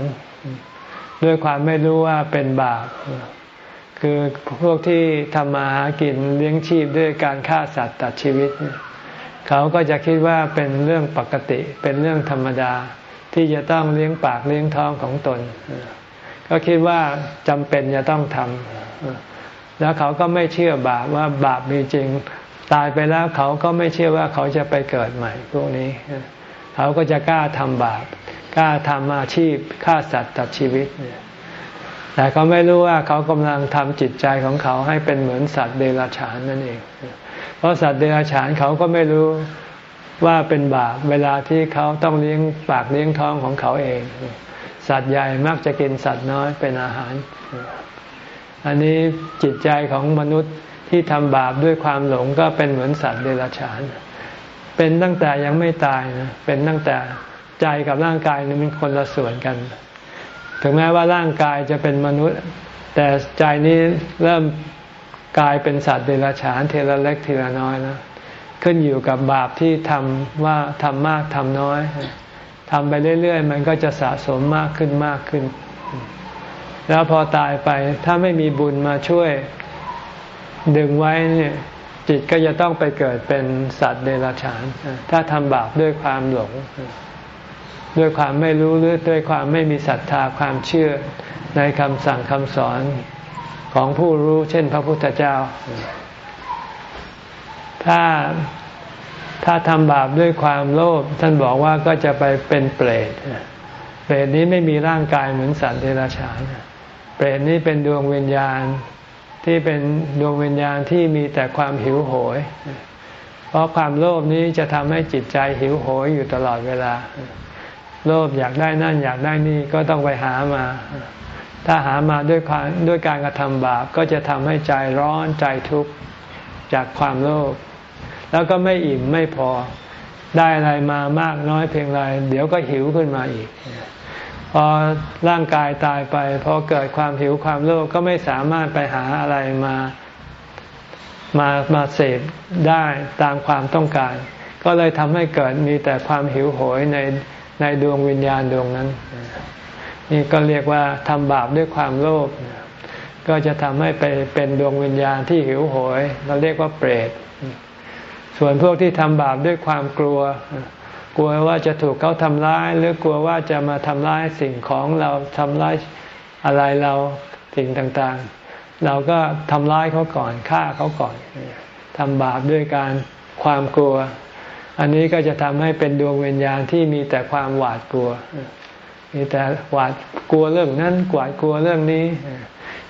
ด้วยความไม่รู้ว่าเป็นบาป คือพวกที่ทำมาหากินเลี้ยงชีพด้วยการฆ่าสัตว์ตัดชีวิตเขาก็จะคิดว่าเป็นเรื่องปกติ เป็นเรื่องธรรมดา ที่จะต้องเลี้ยงปากเลี้ยงท้องของตน ก็คิดว่าจำเป็นจะต้องทำแล้วเขาก็ไม่เชื่อบาปว่าบาปมีจริง ตายไปแล้วเขาก็ไม่เชื่อว่าเขาจะไปเกิดใหม่ พวกนี้ เขาก็จะกล้าทำบาปกล้าทำอาชีพฆ่าสัตว์ตัดชีวิตเนี่ยแต่เขาไม่รู้ว่าเขากำลังทำจิตใจของเขาให้เป็นเหมือนสัตว์เดรัจฉานนั่นเอง เพราะสัตว์เดรัจฉานเขาก็ไม่รู้ว่าเป็นบาปเวลาที่เขาต้องเลี้ยงปากเลี้ยงท้องของเขาเอง สัตว์ใหญ่มักจะกินสัตว์น้อยเป็นอาหาร อันนี้จิตใจของมนุษย์ที่ทำบาปด้วยความหลงก็เป็นเหมือนสัตว์เดรัจฉาน เป็นตั้งแต่ยังไม่ตายนะเป็นตั้งแต่ใจกับร่างกายนี่มันคนละส่วนกัน ถึงแม้ว่าร่างกายจะเป็นมนุษย์ แต่ใจนี้เริ่ม กลายเป็นสัตว์เดรัจฉานเทละเล็กทีละน้อยนะขึ้นอยู่กับบาปที่ทำว่าทำมากทำน้อยทำไปเรื่อยๆ มันก็จะสะสมมากขึ้นมากขึ้น แล้วพอตายไปถ้าไม่มีบุญมาช่วย ดึงไว้เนี่ยจิตก็จะต้องไปเกิดเป็นสัตว์เดรัจฉาน ถ้าทำบาปด้วยความหลง ด้วยความไม่รู้หรือด้วยความไม่มีศรัทธาความเชื่อในคำสั่งคำสอน ของผู้รู้เช่นพระพุทธเจ้า ถ้าถ้าทำบาปด้วยความโลภท่านบอกว่าก็จะไปเป็นเปรตเปรตนี้ไม่มีร่างกายเหมือนสัตว์เดรัจฉานเปรตนี้เป็นดวงวิญญาณที่เป็นดวงวิญญาณที่มีแต่ความหิวโหย เพราะความโลภนี้จะทำให้จิตใจหิวโหยอยู่ตลอดเวลา โลภอยากได้นั่นอยากได้นี่ก็ต้องไปหามา ถ้าหามาด้วยความด้วยการกระทำบาปก็จะทำให้ใจร้อนใจทุกข์จากความโลภแล้วก็ไม่อิ่มไม่พอได้อะไรมามากน้อยเพียงไรเดี๋ยวก็หิวขึ้นมาอีก พอร่างกายตายไปพอเกิดความหิวความโลภก็ไม่สามารถไปหาอะไรมามามาเสพได้ตามความต้องการ ก็เลยทำให้เกิดมีแต่ความหิวโหยในในดวงวิญญาณดวงนั้น นี่ก็เรียกว่าทำบาปด้วยความโลภก็จะทำให้ไปเป็นดวงวิญญาณที่หิวโหย เราเรียกว่าเปรต ส่วนพวกที่ทำบาปด้วยความกลัว กลัวว่าจะถูกเขาทำร้าย หรือกลัวว่าจะมาทำร้ายสิ่งของเราทำร้ายอะไรเราสิ่งต่างๆ เราก็ทำร้ายเขาก่อนฆ่าเขาก่อนทำบาปด้วยการความกลัว อันนี้ก็จะทำให้เป็นดวงวิญญาณที่มีแต่ความหวาดกลัว มีแต่หวาดกลัวเรื่องนั้นกวาดกลัวเรื่องนี้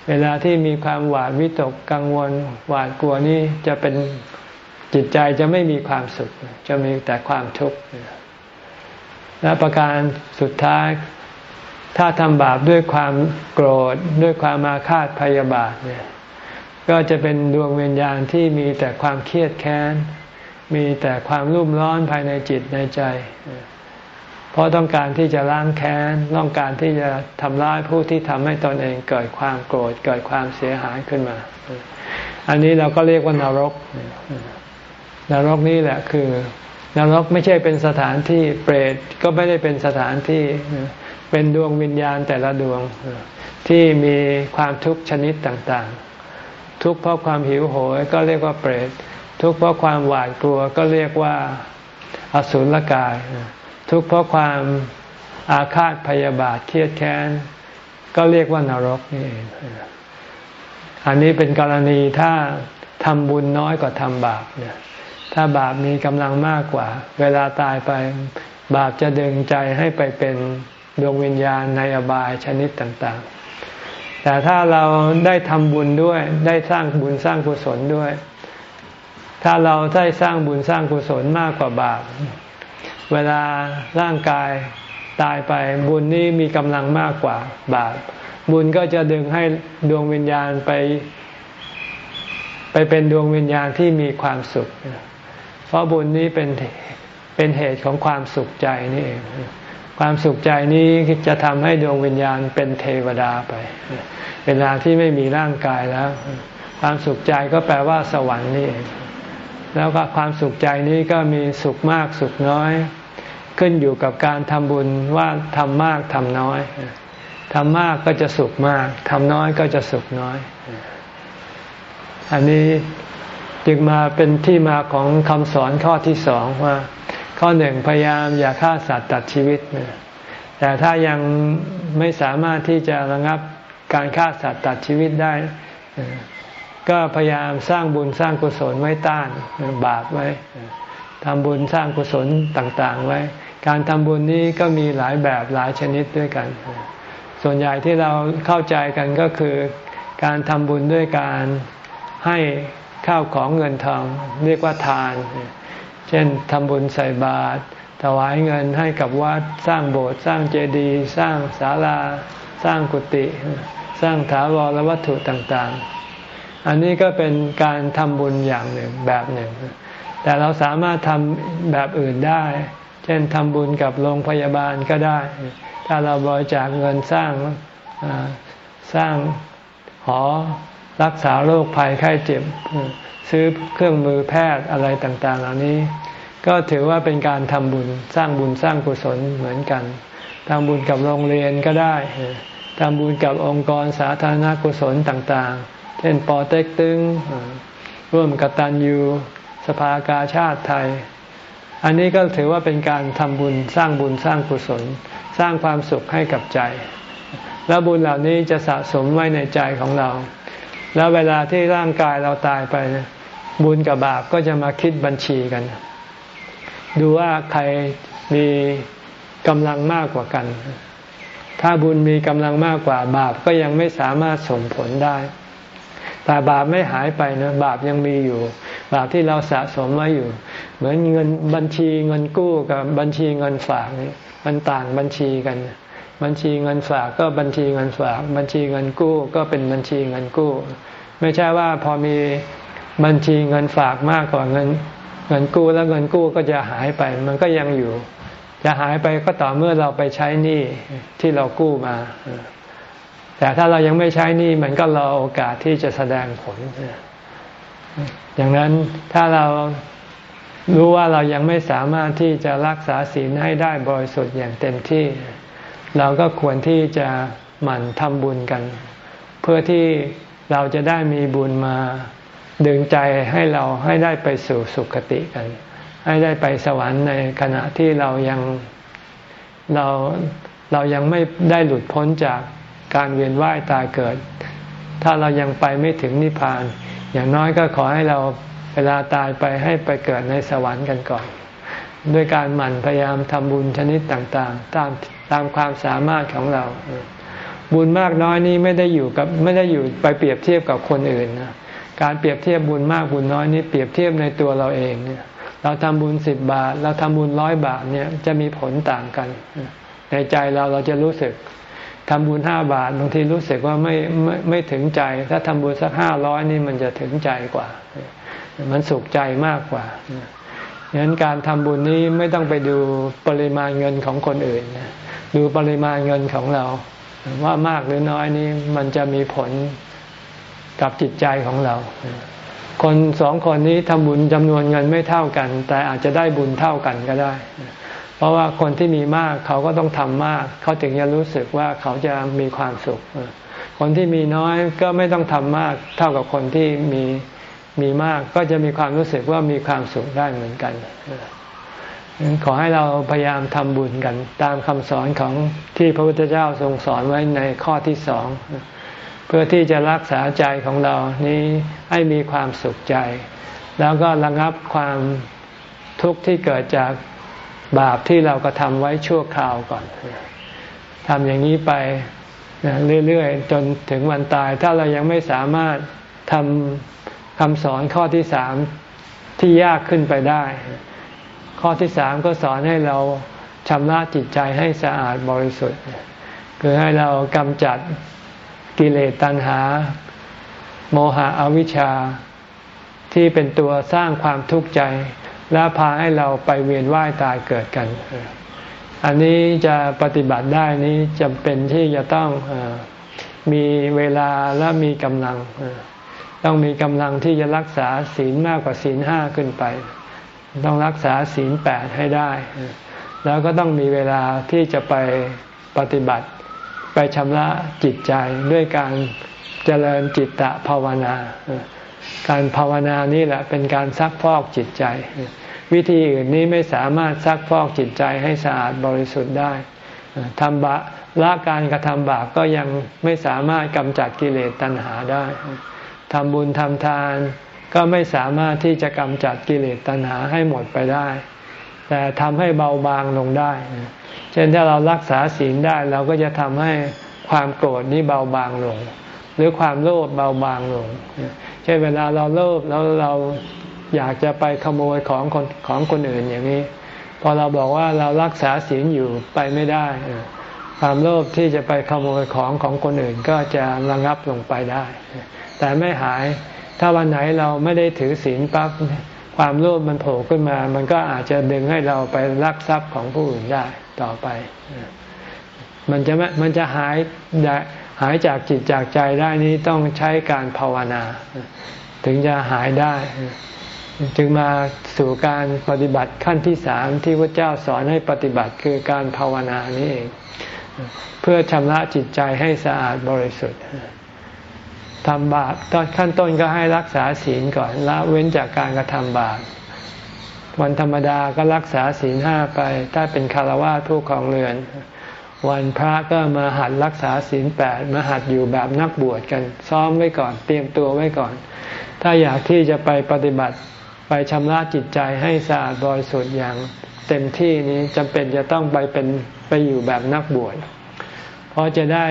เวลาที่มีความหวาดวิตกกังวล หวาดกลัวนี้จะเป็นจิตใจจะไม่มีความสุข จะมีแต่ความทุกข์และประการสุดท้าย ถ้าทำบาปด้วยความโกรธด้วยความมาคาดพยาบาทเนี่ยก็จะเป็นดวงวิญญาณที่มีแต่ความเครียดแค้น มีแต่ความรุ่มร้อนภายในจิตในใจ เพราะต้องการที่จะล้างแค้นต้องการที่จะทำร้ายผู้ที่ทำให้ตนเองเกิดความโกรธเกิดความเสียหายขึ้นมา อันนี้เราก็เรียกว่านรก นรกนี่แหละคือนรกไม่ใช่เป็นสถานที่เปรตก็ไม่ได้เป็นสถานที่เป็นดวงวิญญาณแต่ละดวงที่มีความทุกข์ชนิดต่างๆ ทุกข์เพราะความหิวโหยก็เรียกว่าเปรต ทุกข์เพราะความหวาดกลัวก็เรียกว่าอสุรกาย ทุกข์เพราะความอาฆาตพยาบาทเครียดแค้น ก็เรียกว่านรกนี่เองอันนี้เป็นกรณีถ้าทำบุญน้อยกว่าทำบาปเนี่ยถ้าบาปมีกำลังมากกว่า เวลาตายไปบาปจะดึงใจให้ไปเป็นดวงวิญญาณในอบายชนิดต่างๆ แต่ถ้าเราได้ทำบุญด้วย ได้สร้างบุญสร้างกุศลด้วย ถ้าเราได้สร้างบุญสร้างกุศลมากกว่าบาป เวลาร่างกายตายไปบุญนี้มีกำลังมากกว่าบาปบุญก็จะดึงให้ดวงวิญญาณไป ไปเป็นดวงวิญญาณที่มีความสุข เพราะบุญนี้เป็นเป็นเหตุของความสุขใจนี่เองความสุขใจนี้จะทำให้ดวงวิญญาณเป็นเทวดาไป เวลาที่ไม่มีร่างกายแล้ว ความสุขใจก็แปลว่าสวรรค์นี่เองแล้วก็ความสุขใจนี้ก็มีสุขมากสุขน้อย ขึ้นอยู่กับการทำบุญว่าทำมากทำน้อยทำมากก็จะสุขมากทำน้อยก็จะสุขน้อย อันนี้จึงมาเป็นที่มาของคำสอนข้อที่สองว่า ข้อหนึ่งพยายามอย่าฆ่าสัตว์ตัดชีวิตแต่ถ้ายังไม่สามารถที่จะระงับการฆ่าสัตว์ตัดชีวิตได้ ก็พยายามสร้างบุญสร้างกุศลไว้ต้านบาปไว้ทำบุญสร้างกุศลต่าง ๆ ไว้ การทำบุญนี้ก็มีหลายแบบหลายชนิดด้วยกัน ส่วนใหญ่ที่เราเข้าใจกันก็คือการทำบุญด้วยการให้ข้าวของเงินทองเรียกว่าทาน เช่นทำบุญใส่บาตรถวายเงินให้กับวัดสร้างโบสถ์สร้างเจดีย์สร้างศาลา สร้างกุฏิสร้างถาวรวัตถุต่างๆ อันนี้ก็เป็นการทำบุญอย่างหนึ่งแบบหนึ่ง แต่เราสามารถทำแบบอื่นได้ เช่นทำบุญกับโรงพยาบาลก็ได้ ถ้าเราบริจาคเงินสร้างสร้างหอรักษาโรคภัยไข้เจ็บ ซื้อเครื่องมือแพทย์อะไรต่าง ๆ เหล่านี้ ก็ถือว่าเป็นการทำบุญสร้างบุญสร้างกุศลเหมือนกันทำบุญกับโรงเรียนก็ได้ทำบุญกับองค์กรสาธารณกุศลต่างๆ เช่นปอเต็กตึงร่วมกตันยูสภากาชาติไทย อันนี้ก็ถือว่าเป็นการทำบุญสร้างบุญสร้างกุศล สร้างความสุขให้กับใจ แล้วบุญเหล่านี้จะสะสมไว้ในใจของเรา แล้วเวลาที่ร่างกายเราตายไป บุญกับบาปก็จะมาคิดบัญชีกัน ดูว่าใครมีกำลังมากกว่ากัน ถ้าบุญมีกำลังมากกว่าบาปก็ยังไม่สามารถส่งผลได้ แต่บาปไม่หายไปนะบาปยังมีอยู่ บาปที่เราสะสมไว้อยู่ เหมือนเงินบัญชีเงินกู้กับบัญชีเงินฝากนี่มันต่างบัญชีกัน บัญชีเงินฝากก็บัญชีเงินฝาก บัญชีเงินกู้ก็เป็นบัญชีเงินกู้ ไม่ใช่ว่าพอมีบัญชีเงินฝากมากกว่าเงินเงินกู้แล้วเงินกู้ก็จะหายไป มันก็ยังอยู่ จะหายไปก็ต่อเมื่อเราไปใช้หนี้ที่เรากู้มา แต่ถ้าเรายังไม่ใช้หนี้มันก็รอโอกาสที่จะแสดงผล อย่างนั้นถ้าเรารู้ว่าเรายังไม่สามารถที่จะรักษาศีลให้ได้บริสุทธิ์อย่างเต็มที่ เราก็ควรที่จะหมั่นทำบุญกัน เพื่อที่เราจะได้มีบุญมาดึงใจให้เราให้ได้ไปสู่สุคติกัน ให้ได้ไปสวรรค์ในขณะที่เรายังเราเรายังไม่ได้หลุดพ้นจากการเวียนว่ายตายเกิด ถ้าเรายังไปไม่ถึงนิพพาน อย่างน้อยก็ขอให้เราเวลาตายไปให้ไปเกิดในสวรรค์กันก่อน ด้วยการหมั่นพยายามทำบุญชนิดต่างๆ ตามตามความสามารถของเรา บุญมากน้อยนี้ไม่ได้อยู่กับไม่ได้อยู่ไปเปรียบเทียบกับคนอื่นนะการเปรียบเทียบบุญมากบุญน้อยนี้เปรียบเทียบในตัวเราเองเนี่ยเราทำบุญสิบบาท เราทำบุญร้อยบาทเนี่ยจะมีผลต่างกัน ในใจเราเราจะรู้สึก ทำบุญห้าบาทบางทีรู้สึกว่าไม่ไม่ไม่ถึงใจ ถ้าทำบุญสักห้าร้อยนี่มันจะถึงใจกว่า มันสุขใจมากกว่าดังนั้นการทำบุญนี้ไม่ต้องไปดูปริมาณเงินของคนอื่น ดูปริมาณเงินของเรา ว่ามากหรือน้อยนี้มันจะมีผลกับจิตใจของเรา คนสองคนนี้ทำบุญจำนวนเงินไม่เท่ากัน แต่อาจจะได้บุญเท่ากันก็ได้ ราะว่าคนที่มีมากเขาก็ต้องทำมาก เขาถึงจะรู้สึกว่าเขาจะมีความสุข คนที่มีน้อยก็ไม่ต้องทำมาก เท่ากับคนที่มีมีมากก็จะมีความรู้สึกว่ามีความสุขได้เหมือนกันขอให้เราพยายามทำบุญกัน ตามคำสอนของที่พระพุทธเจ้าทรงสอนไว้ในข้อที่สองเพื่อที่จะรักษาใจของเรานี้ให้มีความสุขใจ แล้วก็ระงับความทุกข์ที่เกิดจาก บาปที่เรากระทำไว้ชั่วคราวก่อนทำอย่างนี้ไปเรื่อยๆ จนถึงวันตาย ถ้าเรายังไม่สามารถทำคำสอนข้อที่สามที่ยากขึ้นไปได้ ข้อที่สามก็สอนให้เราชำระจิตใจให้สะอาดบริสุทธิ์ คือให้เรากำจัดกิเลสตัณหา โมหะอวิชชาที่เป็นตัวสร้างความทุกข์ใจ และพาให้เราไปเวียนว่ายตายเกิดกัน อันนี้จะปฏิบัติได้นี้จำเป็นที่จะต้องอมีเวลาและมีกำลัง ต้องมีกำลังที่จะรักษาศีลมากกว่าศีลห้าขึ้นไป ต้องรักษาศีลแปดให้ได้ แล้วก็ต้องมีเวลาที่จะไปปฏิบัติ ไปชำระจิตใจด้วยการเจริญจิตตภาวนา การภาวนานี่แหละเป็นการซักฟอกจิตใจ วิธีอื่นนี้ไม่สามารถซักฟอกจิตใจให้สะอาดบริสุทธิ์ได้ทำบะละการกระทำบาปก็ยังไม่สามารถกำจัดกิเลสตัณหาได้ทำบุญทำทานก็ไม่สามารถที่จะกำจัดกิเลสตัณหาให้หมดไปได้ แต่ทำให้เบาบางลงได้ เช่นถ้าเรารักษาศีลได้เราก็จะทำให้ความโกรธนี้เบาบางลง หรือความโลภเบาบางลง เช่นเวลาเราโลภแล้วเราอยากจะไปขโมยของคนของคนอื่นอย่างนี้ พอเราบอกว่าเรารักษาศีลอยู่ไปไม่ได้ ความโลภที่จะไปขโมยของของคนอื่นก็จะระงับลงไปได้ แต่ไม่หายถ้าวันไหนเราไม่ได้ถือศีลปั๊บความโลภมันโผล่ขึ้นมา มันก็อาจจะดึงให้เราไปลักทรัพย์ของผู้อื่นได้ต่อไป มันจะมันจะหาย หายจากจิตจากใจได้นี้ต้องใช้การภาวนา ถึงจะหายได้ จึงมาสู่การปฏิบัติขั้นที่สามที่พระเจ้าสอนให้ปฏิบัติคือการภาวนานี้เอง เพื่อชำระจิตใจให้สะอาดบริสุทธิ์ทำบาปตอนขั้นต้นก็ให้รักษาศีลก่อนละเว้นจากการกระทำบาปวันธรรมดาก็รักษาศีลห้าไป ถ้าเป็นคารวะผู้ของเรือน วันพระก็มาหัดรักษาศีลแปดมาหัดอยู่แบบนักบวชกัน ซ้อมไว้ก่อน เตรียมตัวไว้ก่อน ถ้าอยากที่จะไปปฏิบัติไปชำระจิตใจให้สะอาดบริสุทธิ์อย่างเต็มที่นี้จำเป็นจะต้องไปเป็นไปอยู่แบบนักบวชเพราะจะได้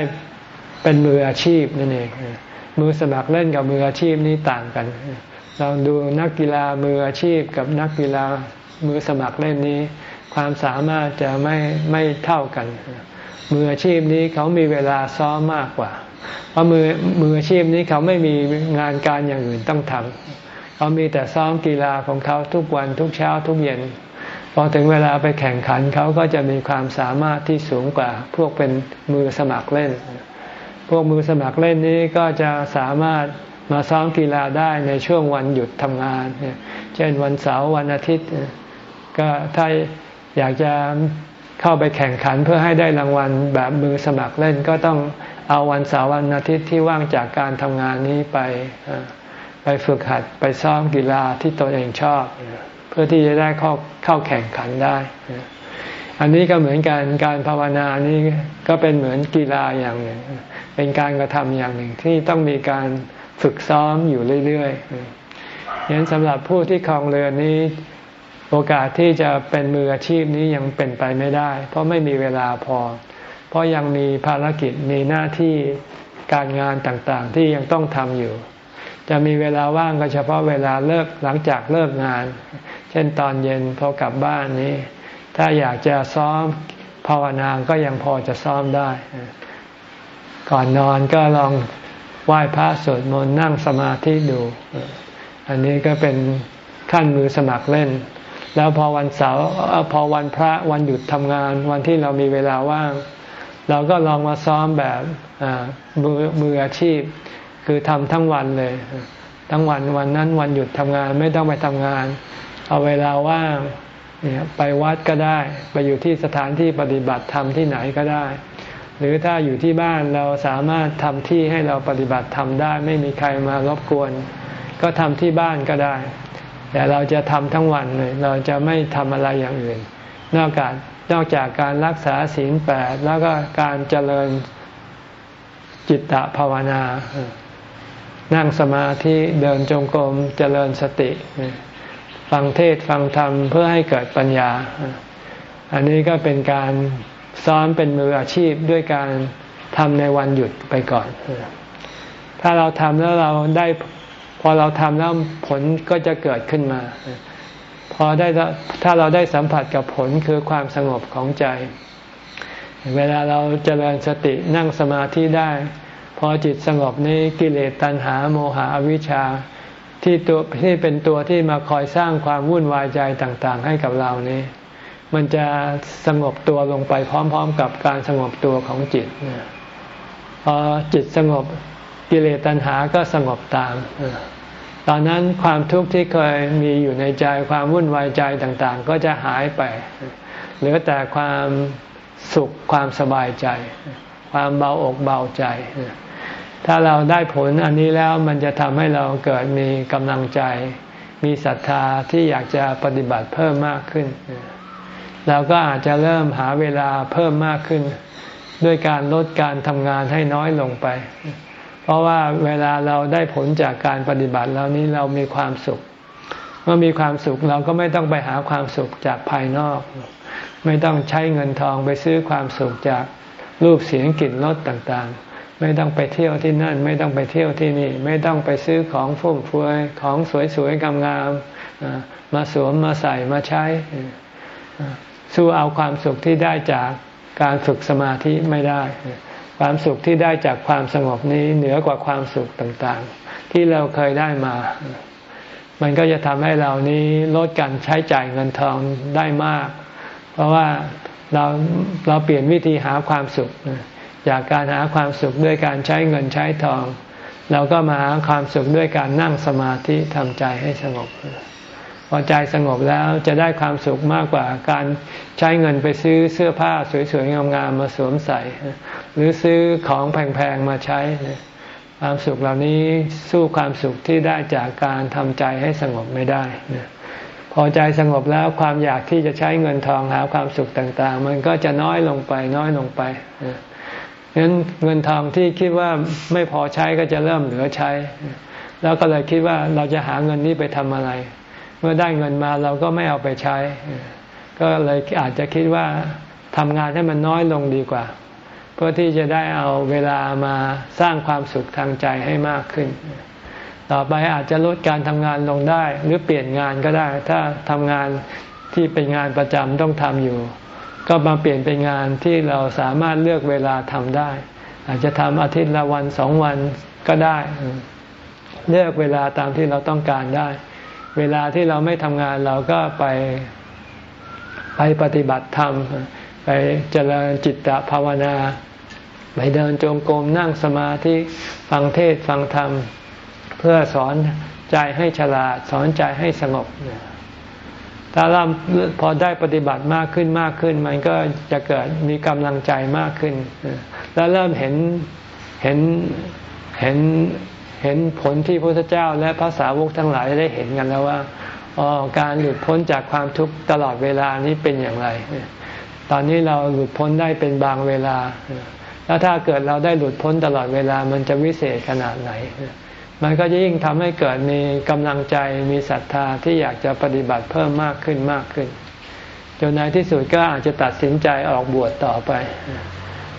เป็นมืออาชีพนั่นเองมือสมัครเล่นกับมืออาชีพนี้ต่างกันลองดูนักกีฬามืออาชีพกับนักกีฬามือสมัครเล่นนี้ ความสามารถจะไม่ไม่เท่ากัน มืออาชีพนี้เขามีเวลาซ้อมมากกว่า เพราะมือมืออาชีพนี้เขาไม่มีงานการอย่างอื่นต้องทำเขามีแต่ซ้อมกีฬาของเขาทุกวันทุกเช้าทุกเย็นพอถึงเวลาไปแข่งขันเขาก็จะมีความสามารถที่สูงกว่า พวกเป็นมือสมัครเล่น พวกมือสมัครเล่นนี้ก็จะสามารถมาซ้อมกีฬาได้ในช่วงวันหยุดทำงานเช่นวันเสาร์วันอาทิตย์ ก็ถ้าอยากจะ เข้าไปแข่งขันเพื่อให้ได้รางวัลแบบมือสมัครเล่นก็ต้องเอาวันเสาร์วันอาทิตย์ที่ว่างจากการทำงานนี้ไปไปฝึกหัดไปซ้อมกีฬาที่ตนเองชอบ เพื่อที่จะได้เข้าเข้าแข่งขันได้ อันนี้ก็เหมือนกันการภาวนานี้ก็เป็นเหมือนกีฬาอย่างหนึ่ง เป็นการกระทำอย่างหนึ่งที่ต้องมีการฝึกซ้อมอยู่เรื่อยๆยั้นสำหรับผู้ที่คลองเรือนี้ โอกาสที่จะเป็นมืออาชีพนี้ยังเป็นไปไม่ได้ เพราะไม่มีเวลาพอ เพราะยังมีภารกิจมีหน้าที่การงานต่างๆ ที่ยังต้องทำอยู่ จะมีเวลาว่างก็เฉพาะเวลาเลิกหลังจากเลิกงาน เช่นตอนเย็นพอกลับบ้านนี้ ถ้าอยากจะซ้อมภาวนาก็ยังพอจะซ้อมได้ ก่อนนอนก็ลองไหว้พระสวดมนต์นั่งสมาธิดู อันนี้ก็เป็นขั้นมือสมัครเล่น แล้วพอวันเสาร์พอวันพระวันหยุดทำงาน วันที่เรามีเวลาว่าง เราก็ลองมาซ้อมแบบมือมืออาชีพ คือทำทั้งวันเลย ทั้งวันวันนั้นวันหยุดทำงานไม่ต้องไปทำงาน เอาเวลาว่างเนี่ยไปวัดก็ได้ ไปอยู่ที่สถานที่ปฏิบัติธรรมที่ไหนก็ได้ หรือถ้าอยู่ที่บ้านเราสามารถทำที่ให้เราปฏิบัติธรรมได้ ไม่มีใครมารบกวน ก็ทำที่บ้านก็ได้ แต่เราจะทำทั้งวันเลย เราจะไม่ทำอะไรอย่างอื่น นอกจากนอกจากการรักษาศีลแปดแล้วก็การเจริญจิตตภาวนา นั่งสมาธิเดินจงกรมเจริญสติ ฟังเทศฟังธรรมเพื่อให้เกิดปัญญา อันนี้ก็เป็นการซ้อมเป็นมืออาชีพด้วยการทำในวันหยุดไปก่อน ถ้าเราทำแล้วเราได้ พอเราทำแล้วผลก็จะเกิดขึ้นมา พอได้ถ้าเราได้สัมผัสกับผลคือความสงบของใจ เวลาเราเจริญสตินั่งสมาธิได้ พอจิตสงบนี้กิเลสตัณหาโมหะอวิชชาที่ตัวที่เป็นตัวที่มาคอยสร้างความวุ่นวายใจต่างๆ ให้กับเรานี้ มันจะสงบตัวลงไปพร้อม ๆ กับการสงบตัวของจิตพอจิตสงบ กิเลสตัณหาก็สงบตาม ตอนนั้นความทุกข์ที่เคยมีอยู่ในใจความวุ่นวายใจต่างๆ ก็จะหายไป เหลือแต่ความสุขความสบายใจ ความเบาอกเบาใจ ถ้าเราได้ผลอันนี้แล้วมันจะทำให้เราเกิดมีกำลังใจ มีศรัทธาที่อยากจะปฏิบัติเพิ่มมากขึ้น เราก็อาจจะเริ่มหาเวลาเพิ่มมากขึ้น ด้วยการลดการทำงานให้น้อยลงไป ราะว่าเวลาเราได้ผลจากการปฏิบัติแล้วนี้เรามีความสุข เมื่อมีความสุขเราก็ไม่ต้องไปหาความสุขจากภายนอก ไม่ต้องใช้เงินทองไปซื้อความสุขจากรูปเสียงกลิ่นรสต่างๆ ไม่ต้องไปเที่ยวที่นั่น ไม่ต้องไปเที่ยวที่นี่ ไม่ต้องไปซื้อของฟุ่มเฟือยของสวยๆงามๆมาสวมมาใส่มาใช้สู้เอาความสุขที่ได้จากการฝึกสมาธิไม่ได้ ความสุขที่ได้จากความสงบนี้เหนือกว่าความสุขต่างๆ ที่เราเคยได้มา มันก็จะทำให้เรานี้ลดการใช้จ่ายเงินทองได้มาก เพราะว่าเราเราเปลี่ยนวิธีหาความสุข จากการหาความสุขด้วยการใช้เงินใช้ทอง เราก็มาหาความสุขด้วยการนั่งสมาธิทำใจให้สงบพอใจสงบแล้วจะได้ความสุขมากกว่าการใช้เงินไปซื้อเสื้อผ้าสวยๆงามๆมาสวมใส่ หรือซื้อของแพงๆมาใช้ ความสุขเหล่านี้สู้ความสุขที่ได้จากการทำใจให้สงบไม่ได้ พอใจสงบแล้วความอยากที่จะใช้เงินทองหาความสุขต่าง ๆ มันก็จะน้อยลงไปน้อยลงไปงั้นเงินทองที่คิดว่าไม่พอใช้ก็จะเริ่มเหลือใช้ แล้วก็เลยคิดว่าเราจะหาเงินนี้ไปทำอะไร เมื่อได้เงินมาเราก็ไม่เอาไปใช้ ก็เลยอาจจะคิดว่าทำงานให้มันน้อยลงดีกว่า พื่อที่จะได้เอาเวลามาสร้างความสุขทางใจให้มากขึ้น ต่อไปอาจจะลดการทำงานลงได้ หรือเปลี่ยนงานก็ได้ ถ้าทำงานที่เป็นงานประจำต้องทำอยู่ ก็มาเปลี่ยนเป็นงานที่เราสามารถเลือกเวลาทำได้ อาจจะทำอาทิตย์ละวันสองวันก็ได้ เลือกเวลาตามที่เราต้องการได้ เวลาที่เราไม่ทำงานเราก็ไปไปปฏิบัติธรรมไปเจริญจิตตภาวนา ไปเดินจงกรมนั่งสมาธิฟังเทศฟังธรรม เพื่อสอนใจให้ฉลาด สอนใจให้สงบถ้าเราพอได้ปฏิบัติมากขึ้นมากขึ้น มันก็จะเกิดมีกำลังใจมากขึ้น แล้วเริ่มเห็นเห็นเห็นเห็นผลที่พระพุทธเจ้าและพระสาวกทั้งหลายได้เห็นกันแล้วว่าอ๋อการหลุดพ้นจากความทุกข์ตลอดเวลานี้เป็นอย่างไร ตอนนี้เราหลุดพ้นได้เป็นบางเวลา แล้วถ้าเกิดเราได้หลุดพ้นตลอดเวลามันจะวิเศษขนาดไหน มันก็จะยิ่งทำให้เกิดมีกำลังใจมีศรัทธาที่อยากจะปฏิบัติเพิ่มมากขึ้นมากขึ้นจนในที่สุดก็อาจจะตัดสินใจออกบวชต่อไป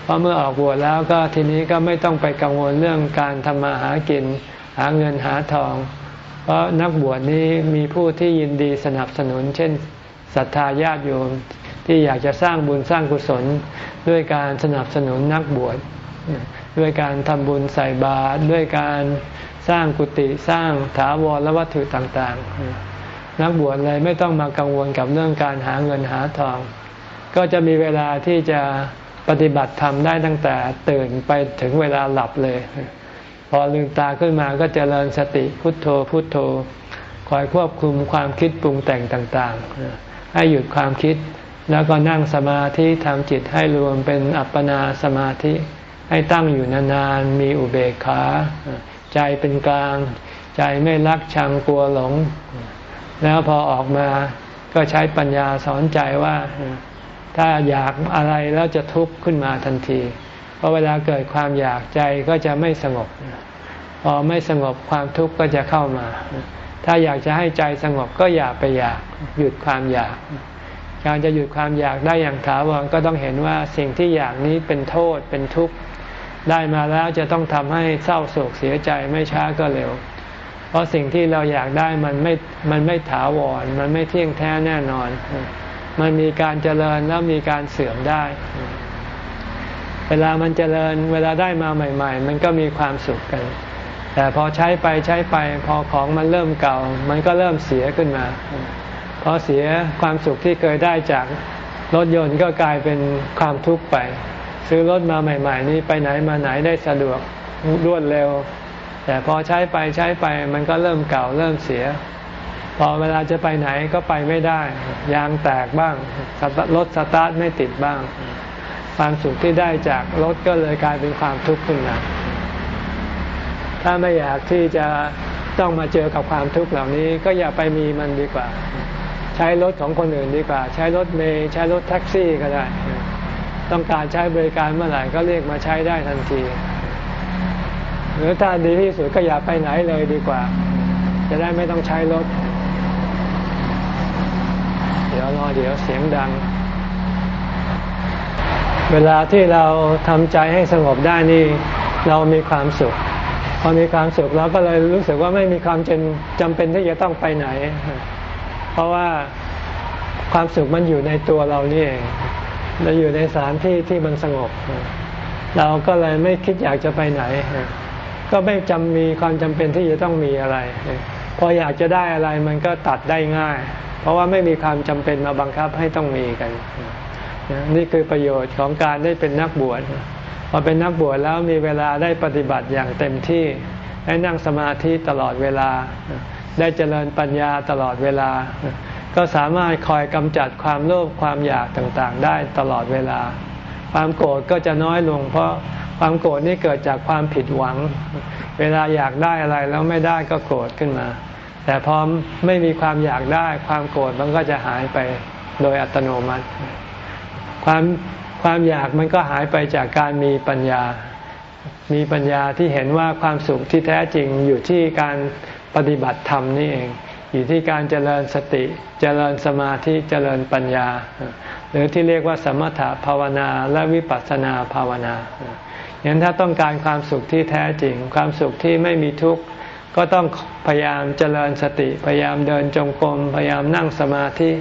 เพราะเมื่อออกบวชแล้วก็ทีนี้ก็ไม่ต้องไปกังวลเรื่องการทำมาหากิน หาเงินหาทอง เพราะนักบวชนี้มีผู้ที่ยินดีสนับสนุน เช่นศรัทธาญาติโยม ที่อยากจะสร้างบุญสร้างกุศลด้วยการสนับสนุนนักบวชด้วยการทำบุญใส่บาตรด้วยการสร้างกุฏิสร้างถาวรและวัตถุต่างๆ นักบวชเลยไม่ต้องมากังวลกับเรื่องการหาเงินหาทอง ก็จะมีเวลาที่จะปฏิบัติธรรมได้ตั้งแต่ตื่นไปถึงเวลาหลับเลย พอลืมตาขึ้นมาก็จเจริญสติพุทโธพุทโธ คอยควบคุมความคิดปรุงแต่งต่างๆ ให้หยุดความคิด แล้วก็นั่งสมาธิทำจิตให้รวมเป็นอัปปนาสมาธิ ให้ตั้งอยู่นานๆ มีอุเบกขา ใจเป็นกลาง ใจไม่รักชังกลัวหลง แล้วพอออกมาก็ใช้ปัญญาสอนใจว่าถ้าอยากอะไรแล้วจะทุกข์ขึ้นมาทันที เพราะเวลาเกิดความอยากใจก็จะไม่สงบ พอไม่สงบความทุกข์ก็จะเข้ามา ถ้าอยากจะให้ใจสงบก็อย่าไปอยากหยุดความอยาก การจะหยุดความอยากได้อย่างถาวรก็ต้องเห็นว่าสิ่งที่อยากนี้เป็นโทษเป็นทุกข์ได้มาแล้วจะต้องทำให้เศร้าโศกเสียใจไม่ช้าก็เร็ว เพราะสิ่งที่เราอยากได้มันไม่มันไม่ถาวร มันไม่เที่ยงแท้แน่นอน มันมีการเจริญแล้วมีการเสื่อมได้ เวลามันเจริญเวลาได้มาใหม่ ๆ มันก็มีความสุขกัน แต่พอใช้ไปใช้ไปพอของมันเริ่มเก่า มันก็เริ่มเสียขึ้นมา พอเสียความสุขที่เคยได้จากรถยนต์ก็กลายเป็นความทุกข์ไป ซื้อรถมาใหม่ ๆ นี้ไปไหนมาไหนได้สะดวกรวดเร็ว แต่พอใช้ไปใช้ไปมันก็เริ่มเก่าเริ่มเสีย พอเวลาจะไปไหนก็ไปไม่ได้ ยางแตกบ้างรถสตาร์ทไม่ติดบ้าง ความสุขที่ได้จากรถก็เลยกลายเป็นความทุกข์ขึ้นมาถ้าไม่อยากที่จะต้องมาเจอกับความทุกข์เหล่านี้ก็อย่าไปมีมันดีกว่า ใช้รถของคนอื่นดีกว่า ใช้รถเมย์ใช้รถแท็กซี่ก็ได้ ต้องการใช้บริการเมื่อไหร่ก็เรียกมาใช้ได้ทันที หรือถ้าดีที่สุดก็อย่าไปไหนเลยดีกว่า จะได้ไม่ต้องใช้รถ เดี๋ยวรอเดี๋ยวเสียงดัง เวลาที่เราทำใจให้สงบได้นี่ เรามีความสุขพอมีความสุขเราก็เลยรู้สึกว่าไม่มีความจำเป็นที่จะต้องไปไหน เพราะว่าความสุขมันอยู่ในตัวเรานี่เองเราอยู่ในสถานที่ที่มันสงบ เราก็เลยไม่คิดอยากจะไปไหน ก็ไม่จำมีความจำเป็นที่จะต้องมีอะไร พออยากจะได้อะไรมันก็ตัดได้ง่าย เพราะว่าไม่มีความจำเป็นมาบังคับให้ต้องมีกัน นี่คือประโยชน์ของการได้เป็นนักบวชพอเป็นนักบวชแล้วมีเวลาได้ปฏิบัติอย่างเต็มที่ได้นั่งสมาธิตลอดเวลา ได้เจริญปัญญาตลอดเวลา ก็สามารถคอยกำจัดความโลภความอยากต่างๆ ได้ตลอดเวลา ความโกรธก็จะน้อยลง เพราะความโกรธนี่เกิดจากความผิดหวัง เวลาอยากได้อะไรแล้วไม่ได้ก็โกรธขึ้นมา แต่พอไม่มีความอยากได้ความโกรธมันก็จะหายไปโดยอัตโนมัติ ความความอยากมันก็หายไปจากการมีปัญญา มีปัญญาที่เห็นว่าความสุขที่แท้จริงอยู่ที่การ ปฏิบัติธรรมนี่เอง อยู่ที่การเจริญสติ เจริญสมาธิเจริญปัญญา หรือที่เรียกว่าสมถภาวนาและวิปัสสนาภาวนาอย่างถ้าต้องการความสุขที่แท้จริง ความสุขที่ไม่มีทุกข์ก็ต้องพยายามเจริญสติ พยายามเดินจงกรมพยายามนั่งสมาธิ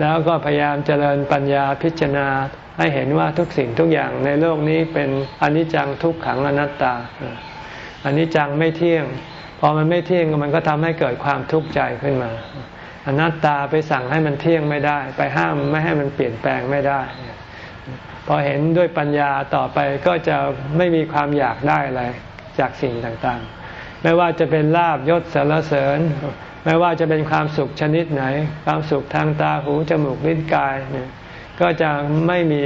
แล้วก็พยายามเจริญปัญญาพิจารณาให้เห็นว่าทุกสิ่งทุกอย่างในโลกนี้เป็นอนิจจังทุกขังอนัตตาอนิจจังไม่เที่ยง อมันไม่เที่ยงมันก็ทำให้เกิดความทุกข์ใจขึ้นมา อนัตตาไปสั่งให้มันเที่ยงไม่ได้ ไปห้ามไม่ให้มันเปลี่ยนแปลงไม่ได้ พอเห็นด้วยปัญญาต่อไปก็จะไม่มีความอยากได้อะไรจากสิ่งต่างๆ ไม่ว่าจะเป็นลาบยศสารเสริญ ไม่ว่าจะเป็นความสุขชนิดไหน ความสุขทางตาหูจมูกลิ้นกายเนี่ยก็จะไม่มี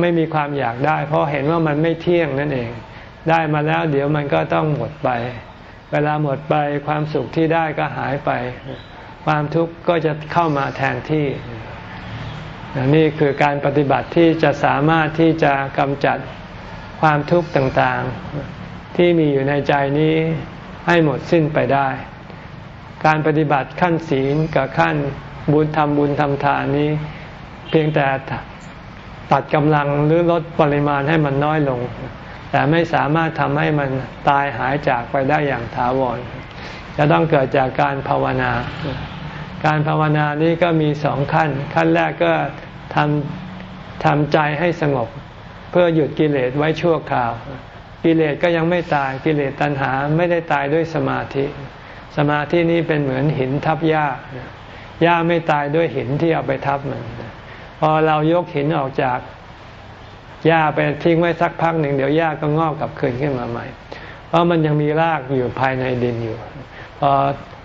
ไม่มีความอยากได้ เพราะเห็นว่ามันไม่เที่ยงนั่นเอง ได้มาแล้วเดี๋ยวมันก็ต้องหมดไป เวลาหมดไปความสุขที่ได้ก็หายไป ความทุกข์ก็จะเข้ามาแทนที่ นี่คือการปฏิบัติที่จะสามารถที่จะกำจัดความทุกข์ต่างๆ ที่มีอยู่ในใจนี้ให้หมดสิ้นไปได้ การปฏิบัติขั้นศีลกับขั้นบุญทำบุญทำทานนี้ เพียงแต่ตัดกำลังหรือลดปริมาณให้มันน้อยลง แต่ไม่สามารถทำให้มันตายหายจากไปได้อย่างถาวร จะต้องเกิดจากการภาวนา การภาวนานี้ก็มีสองขั้น ขั้นแรกก็ทำทำใจให้สงบ เพื่อหยุดกิเลสไว้ชั่วคราว กิเลสก็ยังไม่ตายกิเลสตัณหาไม่ได้ตายด้วยสมาธิ สมาธินี้เป็นเหมือนหินทับหญ้าหญ้าไม่ตายด้วยหินที่เอาไปทับมันพอเรายกหินออกจาก หญ้าไปทิ้งไว้สักพักหนึ่งเดี๋ยวหญ้าก็งอกกลับคืนขึ้นมาใหม่ เพราะมันยังมีรากอยู่ภายในดินอยู่ พอ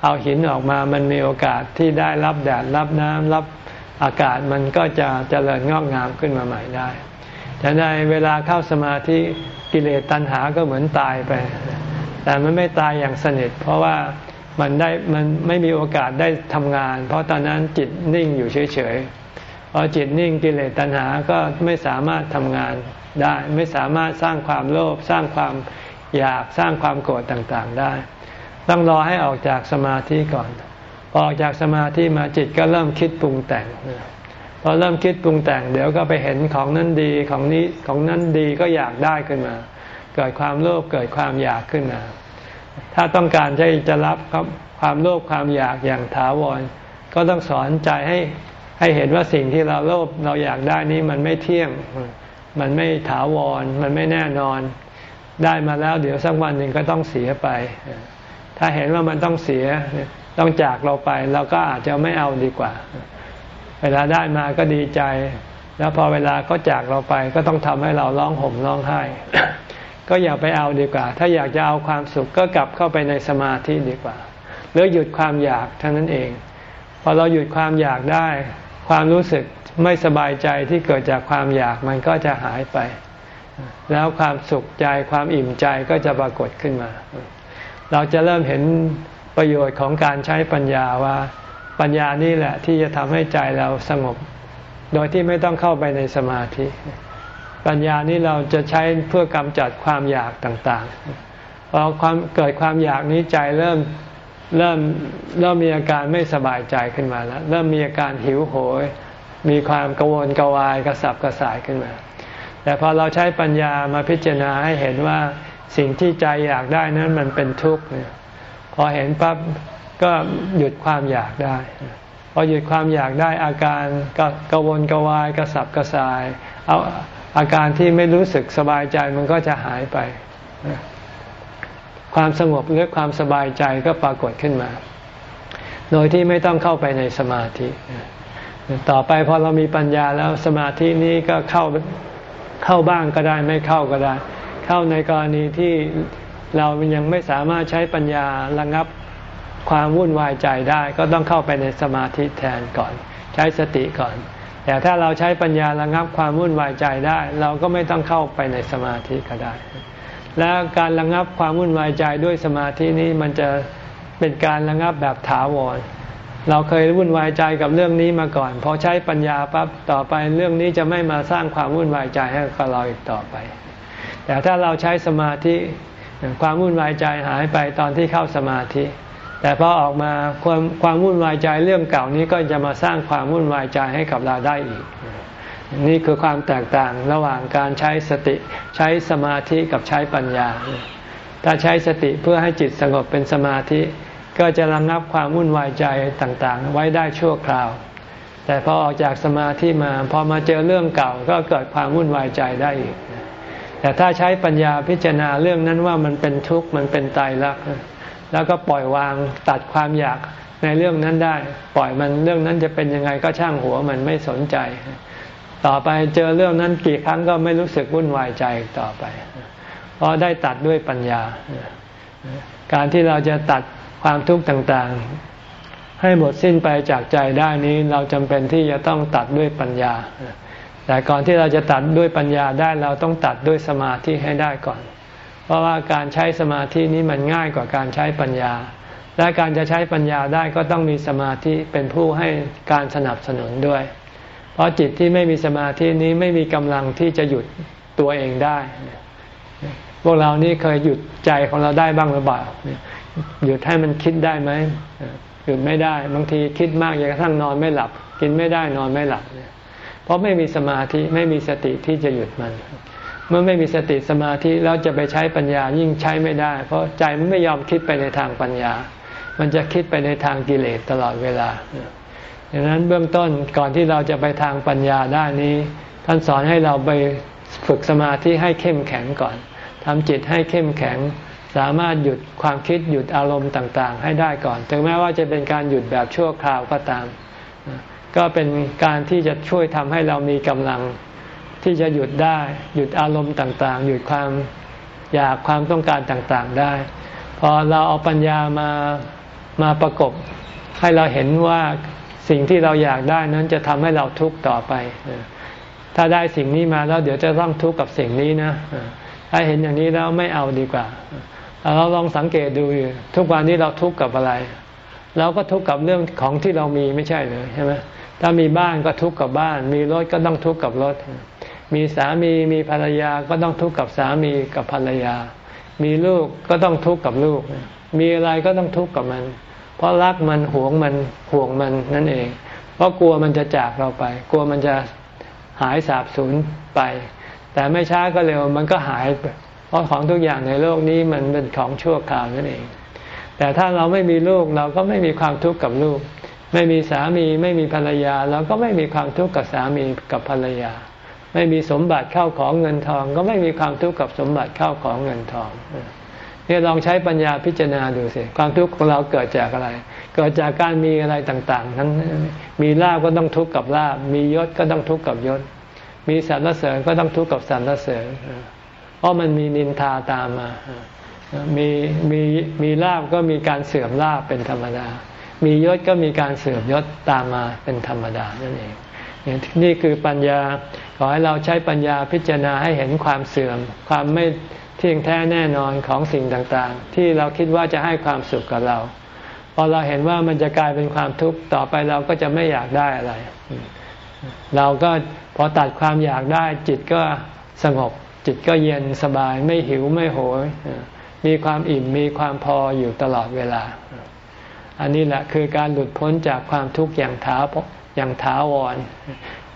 เอาหินออกมามันมีโอกาสที่ได้รับแดดรับน้ำรับอากาศมันก็จะเจริญงอกงามขึ้นมาใหม่ได้แต่ในเวลาเข้าสมาธิกิเลสตัณหาก็เหมือนตายไป แต่มันไม่ตายอย่างสนิท เพราะว่ามันได้มันไม่มีโอกาสได้ทำงาน เพราะตอนนั้นจิตนิ่งอยู่เฉย พอจิตนิ่งกิเลสตัณหาก็ไม่สามารถทำงานได้ ไม่สามารถสร้างความโลภสร้างความอยากสร้างความโกรธต่างๆได้ ต้องรอให้ออกจากสมาธิก่อนพอออกจากสมาธิมาจิตก็เริ่มคิดปรุงแต่งพอเริ่มคิดปรุงแต่งเดี๋ยวก็ไปเห็นของนั้นดีของนี้ของนั้นดีก็อยากได้ขึ้นมา เกิดความโลภเกิดความอยากขึ้นมา ถ้าต้องการที่จะรับความโลภความอยากอย่างถาวร ก็ต้องสอนใจให้ ให้เห็นว่าสิ่งที่เราโลภเราอยากได้นี้มันไม่เที่ยง มันไม่ถาวร มันไม่แน่นอน ได้มาแล้วเดี๋ยวสักวันหนึ่งก็ต้องเสียไป ถ้าเห็นว่ามันต้องเสียต้องจากเราไปเราก็อาจจะไม่เอาดีกว่า เวลาได้มาก็ดีใจ แล้วพอเวลาก็จากเราไปก็ต้องทำให้เราร้องห่มร้องไห้ ก็อย่าไปเอาดีกว่า ถ้าอยากจะเอาความสุขก็กลับเข้าไปในสมาธิดีกว่า หรือหยุดความอยากเท่านั้นเอง พอเราหยุดความอยากได้ ความรู้สึกไม่สบายใจที่เกิดจากความอยากมันก็จะหายไป แล้วความสุขใจความอิ่มใจก็จะปรากฏขึ้นมา เราจะเริ่มเห็นประโยชน์ของการใช้ปัญญาว่าปัญญานี่แหละที่จะทำให้ใจเราสงบ โดยที่ไม่ต้องเข้าไปในสมาธิ ปัญญานี้เราจะใช้เพื่อกำจัดความอยากต่างๆพอความเกิดความอยากนี้ใจเริ่ม เริ่มเริ่มมีอาการไม่สบายใจขึ้นมาแล้ว เริ่มมีอาการหิวโหย มีความกังวลกวายกระสับกระส่ายขึ้นมา แต่พอเราใช้ปัญญามาพิจารณาให้เห็นว่าสิ่งที่ใจอยากได้นั้นมันเป็นทุกข์เนี่ยพอเห็นปั๊บก็หยุดความอยากได้ พอหยุดความอยากได้อาการกังวลกวายกระสับกระส่าย เอาอาการที่ไม่รู้สึกสบายใจมันก็จะหายไป ความสงบหรือความสบายใจก็ปรากฏขึ้นมา โดยที่ไม่ต้องเข้าไปในสมาธิ ต่อไปพอเรามีปัญญาแล้วสมาธินี้ก็เข้าเข้าบ้างก็ได้ไม่เข้าก็ได้ เข้าในกรณีที่เรายังไม่สามารถใช้ปัญญาระงับความวุ่นวายใจได้ก็ต้องเข้าไปในสมาธิแทนก่อน ใช้สติก่อน แต่ถ้าเราใช้ปัญญาระงับความวุ่นวายใจได้ เราก็ไม่ต้องเข้าไปในสมาธิก็ได้ และการระงับความวุ่นวายใจด้วยสมาธินี้มันจะเป็นการระงับแบบถาวร เราเคยวุ่นวายใจกับเรื่องนี้มาก่อนพอใช้ปัญญาปั๊บต่อไปเรื่องนี้จะไม่มาสร้างความวุ่นวายใจให้กับเราอีกต่อไป แต่ถ้าเราใช้สมาธิความวุ่นวายใจหายไปตอนที่เข้าสมาธิ แต่พอออกมาความความวุ่นวายใจเรื่องเก่านี้ก็จะมาสร้างความวุ่นวายใจให้กับเราได้อีก นี่คือความแตกต่างระหว่างการใช้สติใช้สมาธิกับใช้ปัญญา ถ้าใช้สติเพื่อให้จิตสงบเป็นสมาธิ ก็จะระงงับความวุ่นวายใจต่างๆ ไว้ได้ชั่วคราว แต่พอออกจากสมาธิมาพอมาเจอเรื่องเก่าก็เกิดความวุ่นวายใจได้อีก แต่ถ้าใช้ปัญญาพิจารณาเรื่องนั้นว่ามันเป็นทุกข์มันเป็นตายรักแล้วก็ปล่อยวางตัดความอยากในเรื่องนั้นได้ ปล่อยมันเรื่องนั้นจะเป็นยังไงก็ช่างหัวมันไม่สนใจ ต่อไปเจอเรื่องนั้นกี่ครั้งก็ไม่รู้สึกวุ่นวายใจต่อไป เพราะได้ตัดด้วยปัญญา การที่เราจะตัดความทุกข์ต่างๆ ให้หมดสิ้นไปจากใจได้นี้เราจำเป็นที่จะต้องตัดด้วยปัญญา แต่ก่อนที่เราจะตัดด้วยปัญญาได้เราต้องตัดด้วยสมาธิให้ได้ก่อน เพราะว่าการใช้สมาธินี้มันง่ายกว่าการใช้ปัญญา และการจะใช้ปัญญาได้ก็ต้องมีสมาธิเป็นผู้ให้การสนับสนุนด้วย เพราะจิตที่ไม่มีสมาธินี้ไม่มีกำลังที่จะหยุดตัวเองได้ พวกเรานี่เคยหยุดใจของเราได้บ้างหรือเปล่าหยุดให้มันคิดได้ไหมหยุดไม่ได้ บางทีคิดมากจนกระทั่งนอนไม่หลับ กินไม่ได้นอนไม่หลับเพราะไม่มีสมาธิไม่มีสติที่จะหยุดมัน เมื่อไม่มีสติสมาธิแล้วจะไปใช้ปัญญายิ่งใช้ไม่ได้ เพราะใจมันไม่ยอมคิดไปในทางปัญญา มันจะคิดไปในทางกิเลสตลอดเวลา ดังนั้นเบื้องต้นก่อนที่เราจะไปทางปัญญาได้นี้ ท่านสอนให้เราไปฝึกสมาธิให้เข้มแข็งก่อนทำจิตให้เข้มแข็ง สามารถหยุดความคิดหยุดอารมณ์ต่างๆ ให้ได้ก่อน ถึงแม้ว่าจะเป็นการหยุดแบบชั่วคราวก็ตาม ก็เป็นการที่จะช่วยทำให้เรามีกำลัง ที่จะหยุดได้หยุดอารมณ์ต่างๆ หยุดความอยากความต้องการต่างๆได้ พอเราเอาปัญญามามาประกบให้เราเห็นว่า สิ่งที่เราอยากได้นั้นจะทำให้เราทุกข์ต่อไป ถ้าได้สิ่งนี้มาแล้วเดี๋ยวจะต้องทุกข์กับสิ่งนี้นะถ้าเห็นอย่างนี้แล้วไม่เอาดีกว่า เราลองสังเกตดูทุกวันนี้เราทุกข์กับอะไร เราก็ทุกข์กับเรื่องของที่เรามีไม่ใช่เลยใช่ไหมถ้ามีบ้านก็ทุกข์กับบ้าน มีรถก็ต้องทุกข์กับรถ มีสามีมีภรรยาก็ต้องทุกข์กับสามีกับภรรยา มีลูกก็ต้องทุกข์กับลูก มีอะไรก็ต้องทุกข์กับมัน เพราะรักมันหวงมันห่วงมันนั่นเอง เพราะกลัวมันจะจากเราไป กลัวมันจะหายสาบสูญไป แต่ไม่ช้าก็เร็วมันก็หาย เพราะของทุกอย่างในโลกนี้มันเป็นของชั่วคราวนั่นเอง แต่ถ้าเราไม่มีลูกเราก็ไม่มีความทุกข์กับลูก ไม่มีสามีไม่มีภรรยา เราก็ไม่มีความทุกข์กับสามีกับภรรยา ไม่มีสมบัติเข้าของเงินทอง ก็ไม่มีความทุกข์กับสมบัติเข้าของเงินทอง เนี่ยลองใช้ปัญญาพิจารณาดูสิความทุกข์ของเราเกิดจากอะไร เกิดจากการมีอะไรต่างๆนั้นมีลาบก็ต้องทุกข์กับลาบมียศก็ต้องทุกข์กับยศ มีสรรเสริญก็ต้องทุกข์กับสรรเสริญเพราะมันมีนินทาตามมามีมีมีลาบก็มีการเสื่อมลาบเป็นธรรมดา มียศก็มีการเสื่อมยศตามมาเป็นธรรมดานั่นเอง นี่คือปัญญา ขอให้เราใช้ปัญญาพิจารณาให้เห็นความเสื่อม ความไม่ เที่ยงแท้แน่นอนของสิ่งต่างๆ ที่เราคิดว่าจะให้ความสุขกับเรา พอเราเห็นว่ามันจะกลายเป็นความทุกข์ต่อไปเราก็จะไม่อยากได้อะไร เราก็พอตัดความอยากได้จิตก็สงบ จิตก็เย็นสบายไม่หิวไม่โหย มีความอิ่มมีความพออยู่ตลอดเวลา อันนี้แหละคือการหลุดพ้นจากความทุกข์อย่างท้าอย่างท้าวร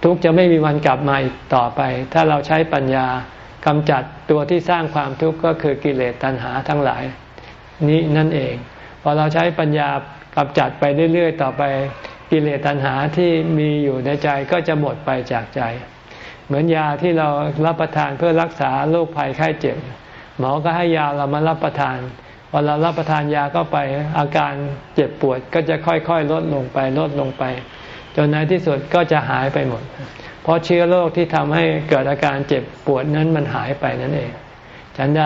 ทุกจะไม่มีวันกลับมาอีกต่อไป ถ้าเราใช้ปัญญา กำจัดตัวที่สร้างความทุกข์ก็คือกิเลสตัณหาทั้งหลาย นี้นั่นเอง พอเราใช้ปัญญากำจัดไปเรื่อยๆ ต่อไปกิเลสตัณหาที่มีอยู่ในใจก็จะหมดไปจากใจ เหมือนยาที่เรารับประทานเพื่อรักษาโรคภัยไข้เจ็บ หมอก็ให้ยาเรามารับประทานพอเรารับประทานยาเข้าไปอาการเจ็บปวดก็จะค่อยๆ ลดลงไปลดลงไป จนในที่สุดก็จะหายไปหมด เพราะเชื้อโรคที่ทำให้เกิดอาการเจ็บปวดนั้นมันหายไปนั่นเอง ฉันใด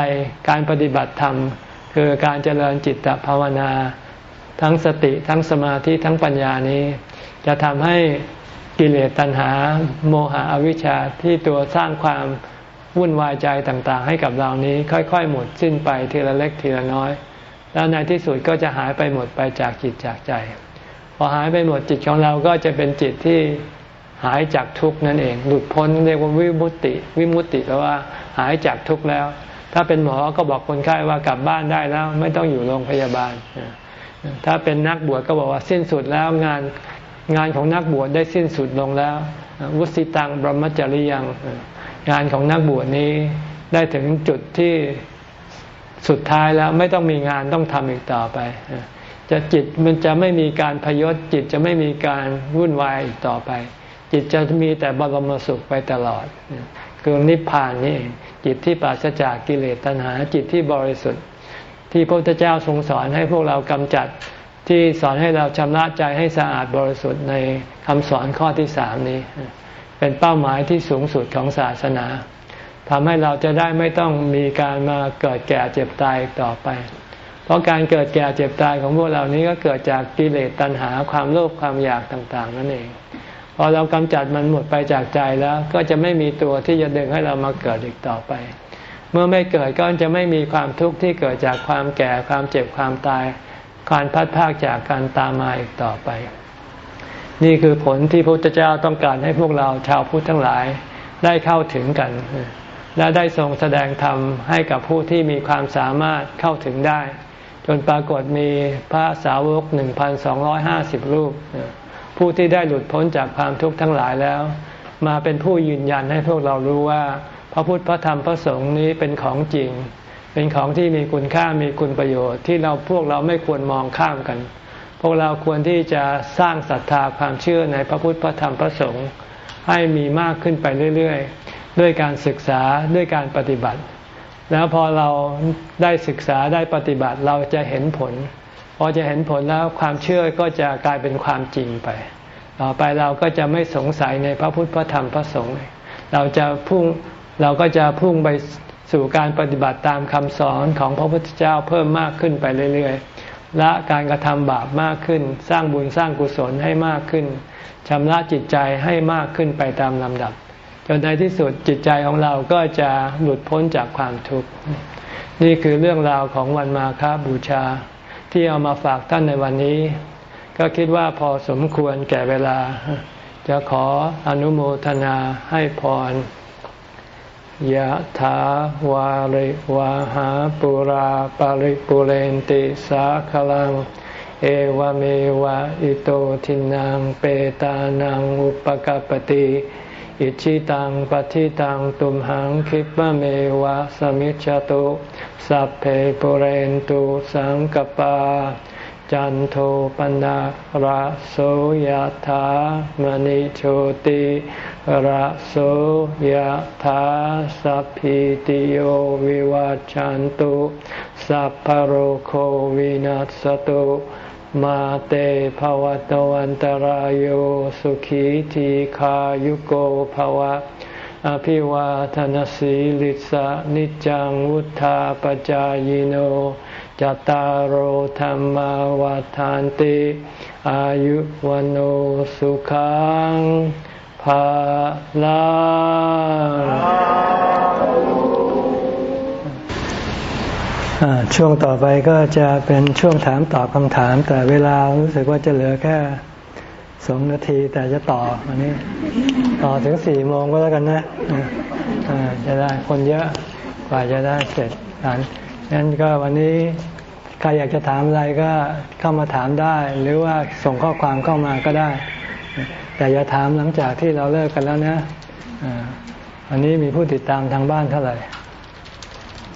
การปฏิบัติธรรม คือการเจริญจิตภาวนา ทั้งสติทั้งสมาธิทั้งปัญญานี้ จะทำให้กิเลสตัณหา โมหะอวิชชาที่ตัวสร้างความวุ่นวายใจต่างๆ ให้กับเรานี้ค่อยๆ หมดสิ้นไปทีละเล็กทีละน้อย แล้วในที่สุดก็จะหายไปหมดไปจากจิตจากใจ พอหายไปหมดจิตของเราก็จะเป็นจิตที่ หายจากทุกนั่นเอง หลุดพ้นเรียกว่าวิมุตติ วิมุตติแปลว่าหายจากทุกแล้ว ถ้าเป็นหมอก็บอกคนไข้ว่ากลับบ้านได้แล้ว ไม่ต้องอยู่โรงพยาบาล ถ้าเป็นนักบวชก็บอกว่าสิ้นสุดแล้วงานงานของนักบวชได้สิ้นสุดลงแล้ว วุสิตังบรมจริยังงานของนักบวชนี้ได้ถึงจุดที่สุดท้ายแล้วไม่ต้องมีงานต้องทำอีกต่อไป จะจิตมันจะไม่มีการพยศจิตจะไม่มีการวุ่นวายอีกต่อไป จิตจะมีแต่บรมสุขไปตลอด คือนิพพานนี่เองจิตที่ปราศจากกิเลสตัณหา จิตที่บริสุทธิ์ ที่พระพุทธเจ้าทรงสอนให้พวกเรากำจัดที่สอนให้เราชำระใจให้สะอาดบริสุทธิ์ในคำสอนข้อที่สามนี้ เป็นเป้าหมายที่สูงสุดของศาสนาทำให้เราจะได้ไม่ต้องมีการมาเกิดแก่เจ็บตายต่อไป เพราะการเกิดแก่เจ็บตายของพวกเรานี้ก็เกิดจากกิเลสตัณหาความโลภความอยากต่าง ๆ นั่นเอง พอเรากำจัดมันหมดไปจากใจแล้วก็จะไม่มีตัวที่จะดึงให้เรามาเกิดอีกต่อไป เมื่อไม่เกิดก็จะไม่มีความทุกข์ที่เกิดจากความแก่ความเจ็บความตาย การพัดพากจากการตามมาอีกต่อไป นี่คือผลที่พระพุทธเจ้าต้องการให้พวกเราชาวพุทธทั้งหลายได้เข้าถึงกัน และได้ทรงแสดงธรรมให้กับผู้ที่มีความสามารถเข้าถึงได้ จนปรากฏมีพระสาวก 1,250 รูป ผู้ที่ได้หลุดพ้นจากความทุกข์ทั้งหลายแล้ว มาเป็นผู้ยืนยันให้พวกเรารู้ว่า พระพุทธพระธรรมพระสงฆ์นี้เป็นของจริง เป็นของที่มีคุณค่ามีคุณประโยชน์ ที่เราพวกเราไม่ควรมองข้ามกัน พวกเราควรที่จะสร้างศรัทธาความเชื่อในพระพุทธพระธรรมพระสงฆ์ให้มีมากขึ้นไปเรื่อยๆ ด้วยการศึกษาด้วยการปฏิบัติ แล้วพอเราได้ศึกษาได้ปฏิบัติเราจะเห็นผล พอจะเห็นผลแล้วความเชื่อก็จะกลายเป็นความจริงไป ต่อไปเราก็จะไม่สงสัยในพระพุทธพระธรรมพระสงฆ์เราจะพุ่งเราก็จะพุ่งไปสู่การปฏิบัติตามคำสอนของพระพุทธเจ้าเพิ่มมากขึ้นไปเรื่อยๆและการกระทำบาปมากขึ้น สร้างบุญสร้างกุศลให้มากขึ้นชำระจิตใจให้มากขึ้นไปตามลำดับ จนในที่สุดจิตใจของเราก็จะหลุดพ้นจากความทุกข์ นี่คือเรื่องราวของวันมาคาบูชา ที่เอามาฝากท่านในวันนี้ ก็คิดว่าพอสมควรแก่เวลา จะขออนุโมทนาให้พรยะถาวาริวาหาปุราปาริปุเรนติสาคลัง เอวเมวะอิโตทินังเปตานังอุปกปติ อิชิตังปฏิตังตุมหังคิปะเมวะสมิจจตุสัพเพปุเรนตุสังกปา จันโทปนะระโสยธามณิโชติระโสยธาสัพพิติโยวิวัจจันตุสัพพโรโควินัสตุ มาเตภวตวันตารโยสุขีทีขายุโกภวะ อภิวาทนสีลิสะนิจังวุธาปจายโนจตารโหธรรมวาทานติ อายุวันโอสุขังภาลา ช่วงต่อไปก็จะเป็นช่วงถามตอบคำถาม แต่เวลารู้สึกว่าจะเหลือแค่สองนาทีแต่จะต่ออันนี้ ต่อถึงสี่โมงก็แล้วกันนะจะได้คนเยอะกว่าจะได้เสร็จกันงั้นก็วันนี้ใครอยากจะถามอะไรก็เข้ามาถามได้ หรือว่าส่งข้อความเข้ามาก็ได้ แต่อย่าถามหลังจากที่เราเลิกกันแล้วนะวันนี้มีผู้ติดตามทางบ้านเท่าไหร่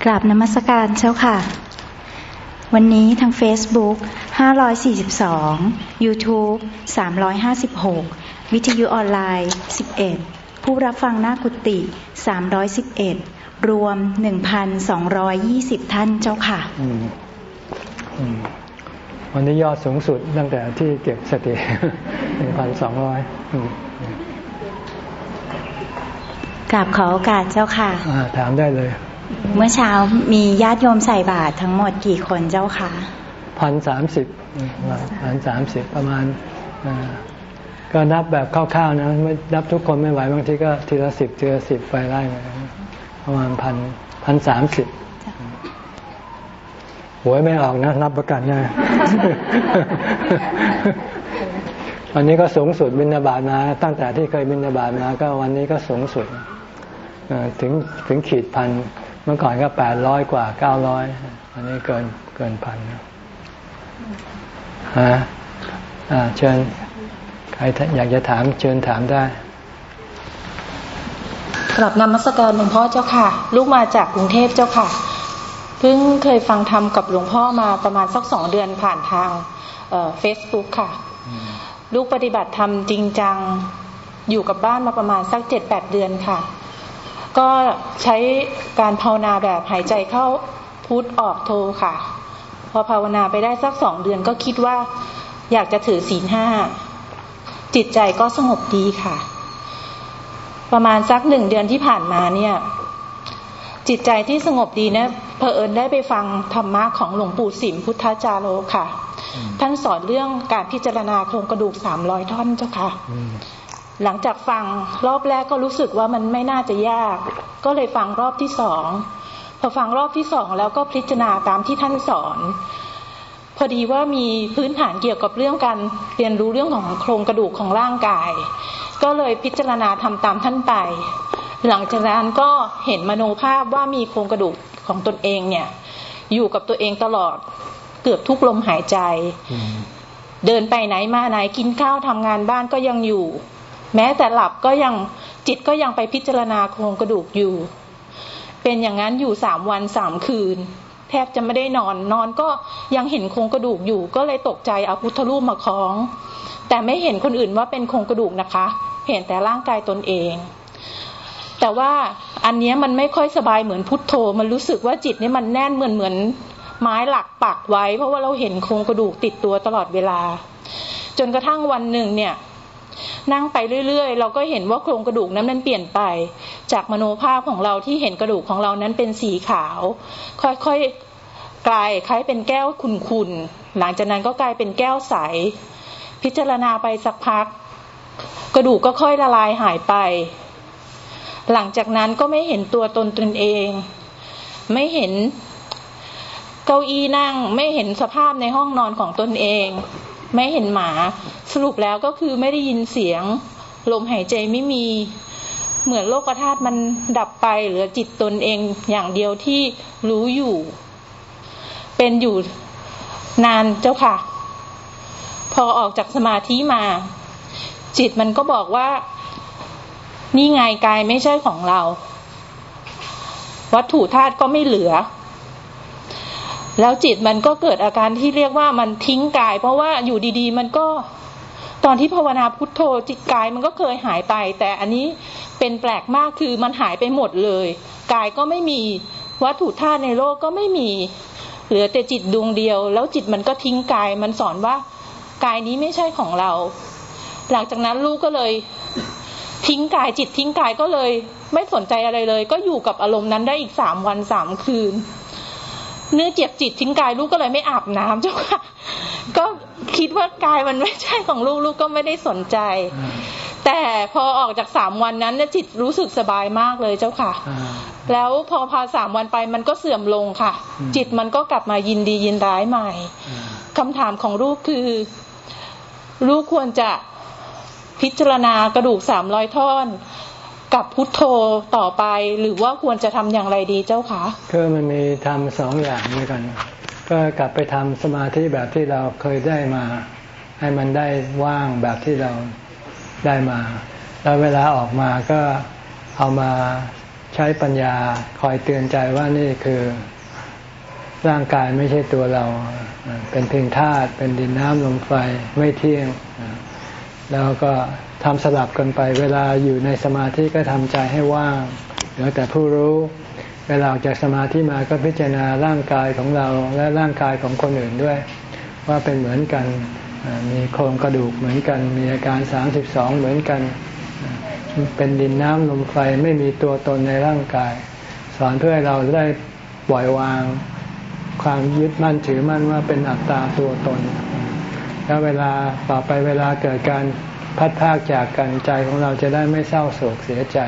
กราบนมัสการเจ้าค่ะ วันนี้ทาง Facebook 542 YouTube 356 วิทยุออนไลน์ 11 ผู้รับฟังหน้ากุฏิ311 รวม 1,220 ท่านเจ้าค่ะวันนี้ยอดสูงสุดตั้งแต่ที่เก็บสติ 1,200กราบขอโอกาสเจ้าค่ะ ถามได้เลย เมื่อเช้ามีญาติโยมใส่บาตรทั้งหมดกี่คนเจ้าคะพันสามสิบพันสามสิบประมาณก็นับแบบคร่าวๆนะไม่นับทุกคนไม่ไหวบางทีก็ทีละสิบทีละสิบไปไล่ประมาณพันพันสามสิบหวยไม่ออกนะรับประกันนะวันนี้ก็สูงสุดบินาบาตมาตั้งแต่ที่เคยบินาบาตมาก็วันนี้ก็สูงสุดถึงถึงขีดพันเมื่อก่อนก็แปดร้อยกว่าเก้าร้อยอันนี้เกินเกินพันฮะเชิญใครอยากจะถามเชิญถามได้กลับนมัสการหลวงพ่อเจ้าค่ะ ลูกมาจากกรุงเทพเจ้าค่ะ เพิ่งเคยฟังธรรมกับหลวงพ่อมาประมาณสักสองเดือนผ่านทางเฟซบุ๊กค่ะ ลูกปฏิบัติธรรมจริงจังอยู่กับบ้านมาประมาณสักเจ็ดแปดเดือนค่ะ ก็ใช้การภาวนาแบบหายใจเข้าพุทออกโทค่ะ พอภาวนาไปได้สักสองเดือนก็คิดว่าอยากจะถือศีลห้า จิตใจก็สงบดีค่ะ ประมาณสักหนึ่งเดือนที่ผ่านมาเนี่ย จิตใจที่สงบดีนะเพอเอิญได้ไปฟังธรรมะของหลวงปู่สิมพุทธจารโลค่ะ ท่านสอนเรื่องการพิจารณาโครงกระดูกสามร้อยท่อนเจ้าค่ะ หลังจากฟังรอบแรกก็รู้สึกว่ามันไม่น่าจะยาก ก็เลยฟังรอบที่สองพอฟังรอบที่สองแล้วก็พิจารณาตามที่ท่านสอน พอดีว่ามีพื้นฐานเกี่ยวกับเรื่องการเรียนรู้เรื่องของโครงกระดูกของร่างกาย ก็เลยพิจารณาทำตามท่านไป หลังจากนั้นก็เห็นมโนภาพว่ามีโครงกระดูกของตนเองเนี่ย อยู่กับตัวเองตลอดเกือบทุกลมหายใจ เดินไปไหนมาไหนกินข้าวทำงานบ้านก็ยังอยู่ แม้แต่หลับก็ยังจิตก็ยังไปพิจารณาโครงกระดูกอยู่ เป็นอย่างนั้นอยู่สามวันสามคืน แทบจะไม่ได้นอน นอนก็ยังเห็นโครงกระดูกอยู่ ก็เลยตกใจเอาพุทธรูปมาคล้อง แต่ไม่เห็นคนอื่นว่าเป็นโครงกระดูกนะคะ เห็นแต่ร่างกายตนเอง แต่ว่าอันนี้มันไม่ค่อยสบายเหมือนพุทโธ มันรู้สึกว่าจิตนี่มันแน่นเหมือนเหมือนไม้หลักปักไว้ เพราะว่าเราเห็นโครงกระดูกติดตัวตลอดเวลา จนกระทั่งวันหนึ่งเนี่ย นั่งไปเรื่อยๆ เราก็เห็นว่าโครงกระดูกนั้นมันเปลี่ยนไป จากมโนภาพของเราที่เห็นกระดูกของเรานั้นเป็นสีขาว ค่อยๆกลายคล้ายเป็นแก้วขุ่นๆหลังจากนั้นก็กลายเป็นแก้วใส พิจารณาไปสักพัก กระดูกก็ค่อยละลายหายไป หลังจากนั้นก็ไม่เห็นตัวตนตนเอง ไม่เห็นเก้าอี้นั่งไม่เห็นสภาพในห้องนอนของตนเอง ไม่เห็นหมา สรุปแล้วก็คือไม่ได้ยินเสียง ลมหายใจไม่มี เหมือนโลกธาตุมันดับไปเหลือจิตตนเองอย่างเดียวที่รู้อยู่ เป็นอยู่นานเจ้าค่ะ พอออกจากสมาธิมา จิตมันก็บอกว่า นี่ไงกายไม่ใช่ของเรา วัตถุธาตุก็ไม่เหลือ แล้วจิตมันก็เกิดอาการที่เรียกว่ามันทิ้งกาย เพราะว่าอยู่ดีๆ มันก็ตอนที่ภาวนาพุทโธจิตกายมันก็เคยหายไป แต่อันนี้เป็นแปลกมากคือมันหายไปหมดเลย กายก็ไม่มีวัตถุธาตุในโลกก็ไม่มี เหลือแต่จิตดวงเดียว แล้วจิตมันก็ทิ้งกายมันสอนว่ากายนี้ไม่ใช่ของเรา หลังจากนั้นลูกก็เลย ทิ้งกายจิตทิ้งกายก็เลย ไม่สนใจอะไรเลย ก็อยู่กับอารมณ์นั้นได้อีกสามวันสามคืน เนื้อเจ็บจิตทิ้งกายลูกก็เลยไม่อาบน้ำเจ้าค่ะ ก็คิดว่ากายมันไม่ใช่ของลูกลูกก็ไม่ได้สนใจ แต่พอออกจากสามวันนั้นเนี่ยจิตรู้สึกสบายมากเลยเจ้าค่ะ แล้วพอพาสามวันไปมันก็เสื่อมลงค่ะ จิตมันก็กลับมายินดียินร้ายใหม่คำถามของลูกคือ ลูกควรจะพิจารณากระดูกสามร้อยท่อน กับพุทโธต่อไป หรือว่าควรจะทำอย่างไรดีเจ้าคะก็มันมีทำสองอย่างด้วยกัน ก็กลับไปทำสมาธิแบบที่เราเคยได้มา ให้มันได้ว่างแบบที่เราได้มา แล้วเวลาออกมาก็เอามาใช้ปัญญาคอยเตือนใจว่านี่คือร่างกายไม่ใช่ตัวเรา เป็นเพียงธาตุเป็นดินน้ำลมไฟไม่เที่ยง แล้วก็ ทำสลับกันไป เวลาอยู่ในสมาธิก็ทำใจให้ว่างเหลือแต่ผู้รู้ เวลาออกจากสมาธิมาก็พิจารณาร่างกายของเราและร่างกายของคนอื่นด้วย ว่าเป็นเหมือนกันมีโครงกระดูกเหมือนกัน มีอาการสามสิบสองเหมือนกัน เป็นดินน้ำลมไฟไม่มีตัวตนในร่างกาย สอนเพื่อให้เราได้ปล่อยวางความยึดมั่นถือมั่นว่าเป็นอัตตาตัวตน แล้วเวลาต่อไปเวลาเกิดการ พัดพากจากกันใจของเราจะได้ไม่เศร้าโศกเสียใจ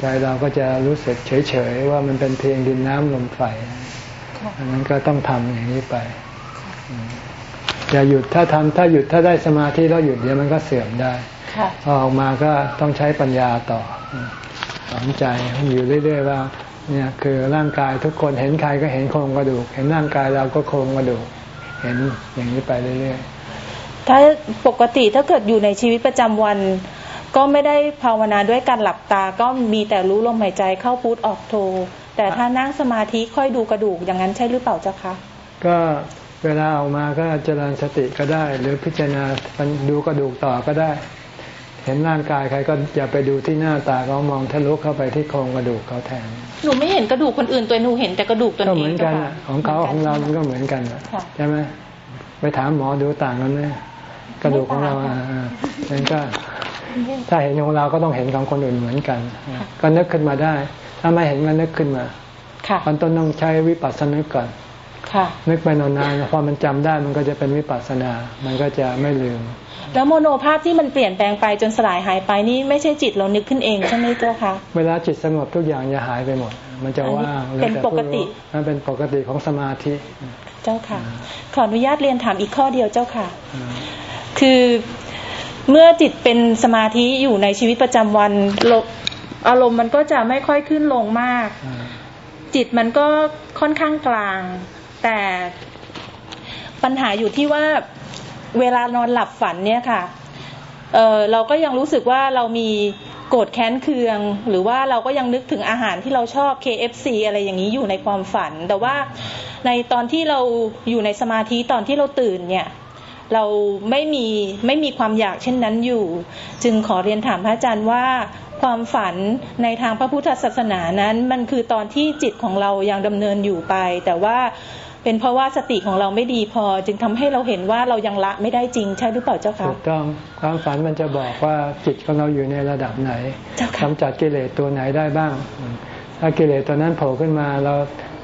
ใจเราก็จะรู้สึกเฉยๆ ว่ามันเป็นเพียงดินน้ำลมไฟอันนั้นก็ต้องทำอย่างนี้ไป อย่าหยุดถ้าทำถ้าหยุดถ้าได้สมาธิแล้วหยุดเดี๋ยวมันก็เสื่อมได้พอออกมาก็ต้องใช้ปัญญาต่อสอนใจอยู่เรื่อย ๆ ว่าเนี่ยคือร่างกายทุกคนเห็นใครก็เห็นโครงกระดูก เห็นร่างกายเราก็โครงกระดูก เห็นอย่างนี้ไปเรื่อยๆ ถ้าปกติถ้าเกิดอยู่ในชีวิตประจำวัน ก็ไม่ได้ภาวนาด้วยการหลับตา ก็มีแต่รู้ลมหายใจเข้าพุทออกโท แต่ถ้านั่งสมาธิค่อยดูกระดูกอย่างนั้นใช่หรือเปล่าเจ้าคะก็เวลาออกมาก็เจริญสติก็ได้ หรือพิจารณาดูกระดูกต่อก็ได้ เห็นร่างกายใครก็อย่าไปดูที่หน้าตาเขามองทะลุเข้าไปที่โครงกระดูกเขาแทนหนูไม่เห็นกระดูกคนอื่นตัวหนูเห็นแต่กระดูกตัวเองก็เหมือนกันของเขาของเรามันก็เหมือนกันใช่ไหมไปถามหมอดูต่างกันไหม กระดูกของเราอ่านั้นก็ถ้าเห็นของเราก็ต้องเห็นของคนอื่นเหมือนกัน ก็นึกขึ้นมาได้ ถ้าไม่เห็นก็นึกขึ้นมาตอนต้นต้องใช้วิปัสสนึกก่อนนึกไปนานๆพอมันจำได้มันก็จะเป็นวิปัสสนา มันก็จะไม่ลืม แล้วโมโนภาพที่มันเปลี่ยนแปลงไปจนสลายหายไปนี่ไม่ใช่จิตเรานึกขึ้นเองใช่ไหมเจ้าคะเวลาจิตสงบทุกอย่างจะหายไปหมด มันจะว่างเป็นปกติมันเป็นปกติของสมาธิ เจ้าค่ะ ขออนุญาตเรียนถามอีกข้อเดียวเจ้าค่ะ คือเมื่อจิตเป็นสมาธิอยู่ในชีวิตประจำวันอารมณ์มันก็จะไม่ค่อยขึ้นลงมาก จิตมันก็ค่อนข้างกลาง แต่ปัญหาอยู่ที่ว่าเวลานอนหลับฝันเนี่ยค่ะเเราก็ยังรู้สึกว่าเรามีโกรธแค้นเคือง หรือว่าเราก็ยังนึกถึงอาหารที่เราชอบ KFC อะไรอย่างนี้อยู่ในความฝัน แต่ว่าในตอนที่เราอยู่ในสมาธิตอนที่เราตื่นเนี่ย เราไม่มีไม่มีความอยากเช่นนั้นอยู่ จึงขอเรียนถามพระอาจารย์ว่าความฝันในทางพระพุทธศาสนานั้น มันคือตอนที่จิตของเรายังดำเนินอยู่ไป แต่ว่าเป็นเพราะว่าสติของเราไม่ดีพอ จึงทำให้เราเห็นว่าเรายังละไม่ได้จริงใช่หรือเปล่าเจ้าคะถูกต้องความฝันมันจะบอกว่าจิตของเราอยู่ในระดับไหนกำจัดกิเลสตัวไหนได้บ้าง ถ้ากิเลสตัวนั้นโผล่ขึ้นมาเรา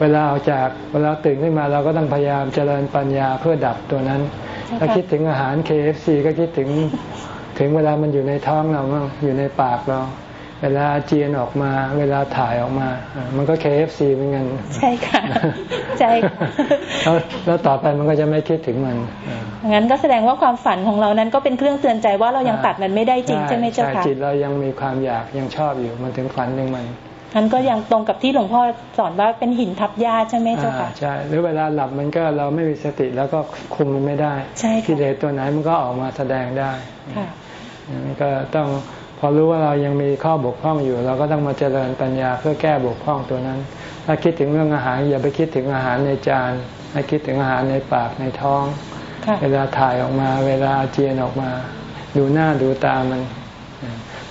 เวลาเอาจากเวลาตื่นขึ้นมาเราก็ต้องพยายามเจริญปัญญาเพื่อดับตัวนั้น ถ้าคิดถึงอาหาร KFC ก็คิดถึงถึงเวลามันอยู่ในท้องเราอยู่ในปากเรา เวลาเจียนออกมา เวลาถ่ายออกมา มันก็ KFC เหมือนกันใช่ค่ะใช่ค่ะแล้วต่อไปมันก็จะไม่คิดถึงมันงั้นก็แสดงว่าความฝันของเรานั้นก็เป็นเครื่องเตือนใจว่าเรายังตัดมันไม่ได้จริงใช่ไหมเจ้าค่ะจิตเรายังมีความอยากยังชอบอยู่มันถึงฝันหนึ่งมัน งั้นก็ยังตรงกับที่หลวงพ่อสอนว่าเป็นหินทับยาใช่ไหมเจ้าค่ะใช่หรือเวลาหลับมันก็เราไม่มีสติแล้วก็คุมมันไม่ได้ใช่กิเลสตัวไหนมันก็ออกมาแสดงได้ค่ะก็ต้องพอรู้ว่าเรายังมีข้อบกพร่องอยู่ เราก็ต้องมาเจริญปัญญาเพื่อแก้บกพร่องตัวนั้น ถ้าคิดถึงเรื่องอาหารอย่าไปคิดถึงอาหารในจานให้คิดถึงอาหารในปากในท้อง เวลาถ่ายออกมา เวลาเจียนออกมา ดูหน้าดูตามัน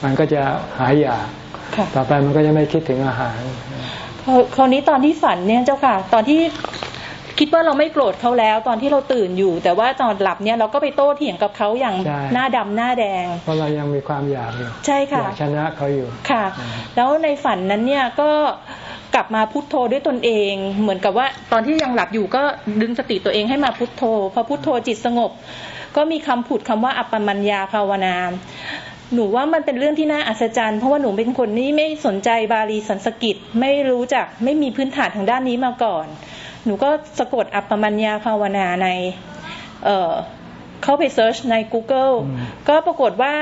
มันก็จะหายอยาก ต่อไปมันก็จะไม่คิดถึงอาหารคราวนี้ตอนที่ฝันเนี่ยเจ้าค่ะ ตอนที่คิดว่าเราไม่โกรธเขาแล้ว ตอนที่เราตื่นอยู่ แต่ว่าตอนหลับเนี่ยเราก็ไปโต้เถียงกับเขาอย่างหน้าดำหน้าแดง เพราะเรายังมีความอยากอยู่ใช่ค่ะอยากชนะเขาอยู่ค่ะ แล้วในฝันนั้นเนี่ยก็กลับมาพุทโธด้วยตนเอง เหมือนกับว่าตอนที่ยังหลับอยู่ก็ดึงสติตัวเองให้มาพุทโธพอพุทโธจิตสงบ ก็มีคำผุดคำว่าอัปปมัญญาภาวนา หนูว่ามันเป็นเรื่องที่น่าอัศจรรย์เพราะว่าหนูเป็นคนนี้ไม่สนใจบาลีสันสกิตไม่รู้จักไม่มีพื้นฐานทางด้านนี้มาก่อน หนูก็สะกดอัปปมัญญาภาวนาในเอ่อเข้าไปเซิร์ชใน Google ก็ปรากฏว่า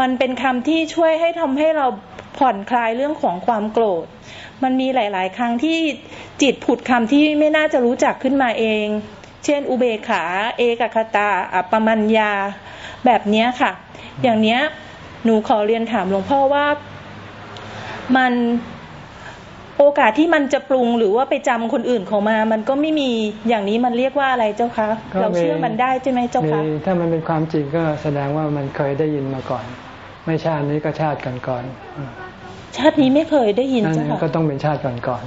มันเป็นคำที่ช่วยให้ทำให้เราผ่อนคลายเรื่องของความโกรธ มันมีหลาย ๆ ครั้งที่จิตผุดคำที่ไม่น่าจะรู้จักขึ้นมาเอง เช่น อุเบกขา เอกคตา อัปปมัญญา แบบนี้ค่ะ อย่างเนี้ยหนูขอเรียนถามหลวงพ่อว่ามันโอกาสที่มันจะปรุงหรือว่าไปจำคนอื่นของมา มันก็ไม่มีอย่างนี้มันเรียกว่าอะไรเจ้าคะ เราเชื่อมันได้ใช่ไหมเจ้าคะถ้ามันเป็นความจริงก็แสดงว่ามันเคยได้ยินมาก่อน ไม่ชาตินี้ก็ชาติกันก่อนชาตินี้ไม่เคยได้ยินเจ้าค่ะก็ต้องเป็นชาติก่อนก่อน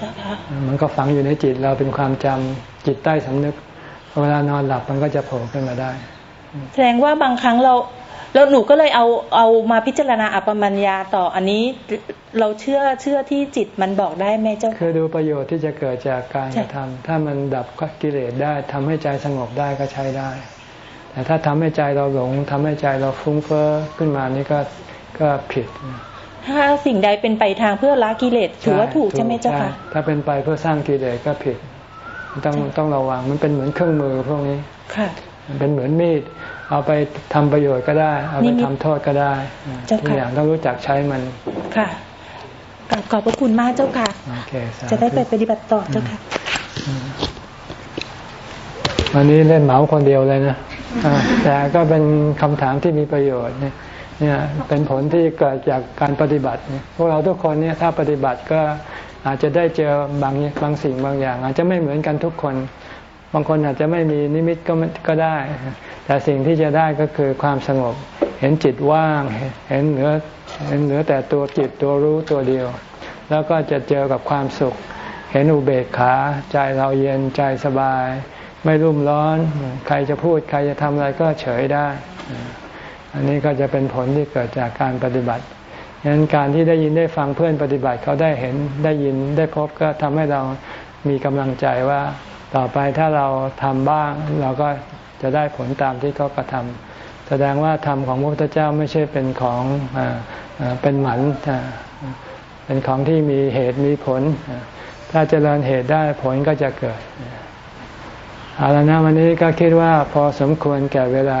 เจ้าค่ะมันก็ฝังอยู่ในจิตเราเป็นความจำจิตใต้สำนึกเวลานอนหลับมันก็จะโผล่ขึ้นมาได้ แสดงว่าบางครั้งเราแล้วหนูก็เลยเอาเอามาพิจารณาอัปมัญญาต่ออันนี้เราเชื่อเชื่อที่จิตมันบอกได้ไหมเจ้าคือดูประโยชน์ที่จะเกิดจากการกระทำถ้ามันดับกิเลสได้ทำให้ใจสงบได้ก็ใช้ได้ แต่ถ้าทำให้ใจเราหลงทำให้ใจเราฟุ้งเฟ้อขึ้นมานี่ก็ก็ผิด ถ้าสิ่งใดเป็นไปทางเพื่อละกิเลสถือว่าถูกใช่ไหมเจ้าค่ะถ้าเป็นไปเพื่อสร้างกิเลสก็ผิด ต้องต้องระวังมันเป็นเหมือนเครื่องมือพวกนี้ค่ะมันเป็นเหมือนมีด เอาไปทำประโยชน์ก็ได้ เอาไปทำโทษก็ได้เจ้าค่ะทุกอย่างต้องรู้จักใช้มันค่ะกราบขอบพระคุณมากเจ้าค่ะโอเคสาธุจะได้ไปปฏิบัติต่อเจ้าค่ะ วันนี้เล่นเหมาคนเดียวเลยนะอ่าแต่ก็เป็นคำถามที่มีประโยชน์เนี่ย เนี่ยเป็นผลที่เกิดจากการปฏิบัติเนี่ยพวกเราทุกคนเนี่ยถ้าปฏิบัติก็อาจจะได้เจอบางบางสิ่งบางอย่าง อาจจะไม่เหมือนกันทุกคน บางคนอาจจะไม่มีนิมิตก็ก็ได้ แต่สิ่งที่จะได้ก็คือความสงบ เห็นจิตว่าง เห็นเหนือเห็นเหนือแต่ตัวจิตตัวรู้ตัวเดียว แล้วก็จะเจอกับความสุข เห็นอุเบกขาใจเราเย็นใจสบาย ไม่รุ่มร้อน ใครจะพูดใครจะทำอะไรก็เฉยได้ อันนี้ก็จะเป็นผลที่เกิดจากการปฏิบัติฉะนั้นการที่ได้ยินได้ฟังเพื่อนปฏิบัติเขาได้เห็นได้ยินได้พบก็ทำให้เรามีกำลังใจว่าต่อไปถ้าเราทำบ้าง เราก็จะได้ผลตามที่เขากระทำแสดงว่าธรรมของพระพุทธเจ้าไม่ใช่เป็นของอเป็นหมันเป็นของที่มีเหตุมีผล ถ้าเจริญเหตุได้ผลก็จะเกิดเอาละนะวันนี้ก็คิดว่าพอสมควรแก่เวลา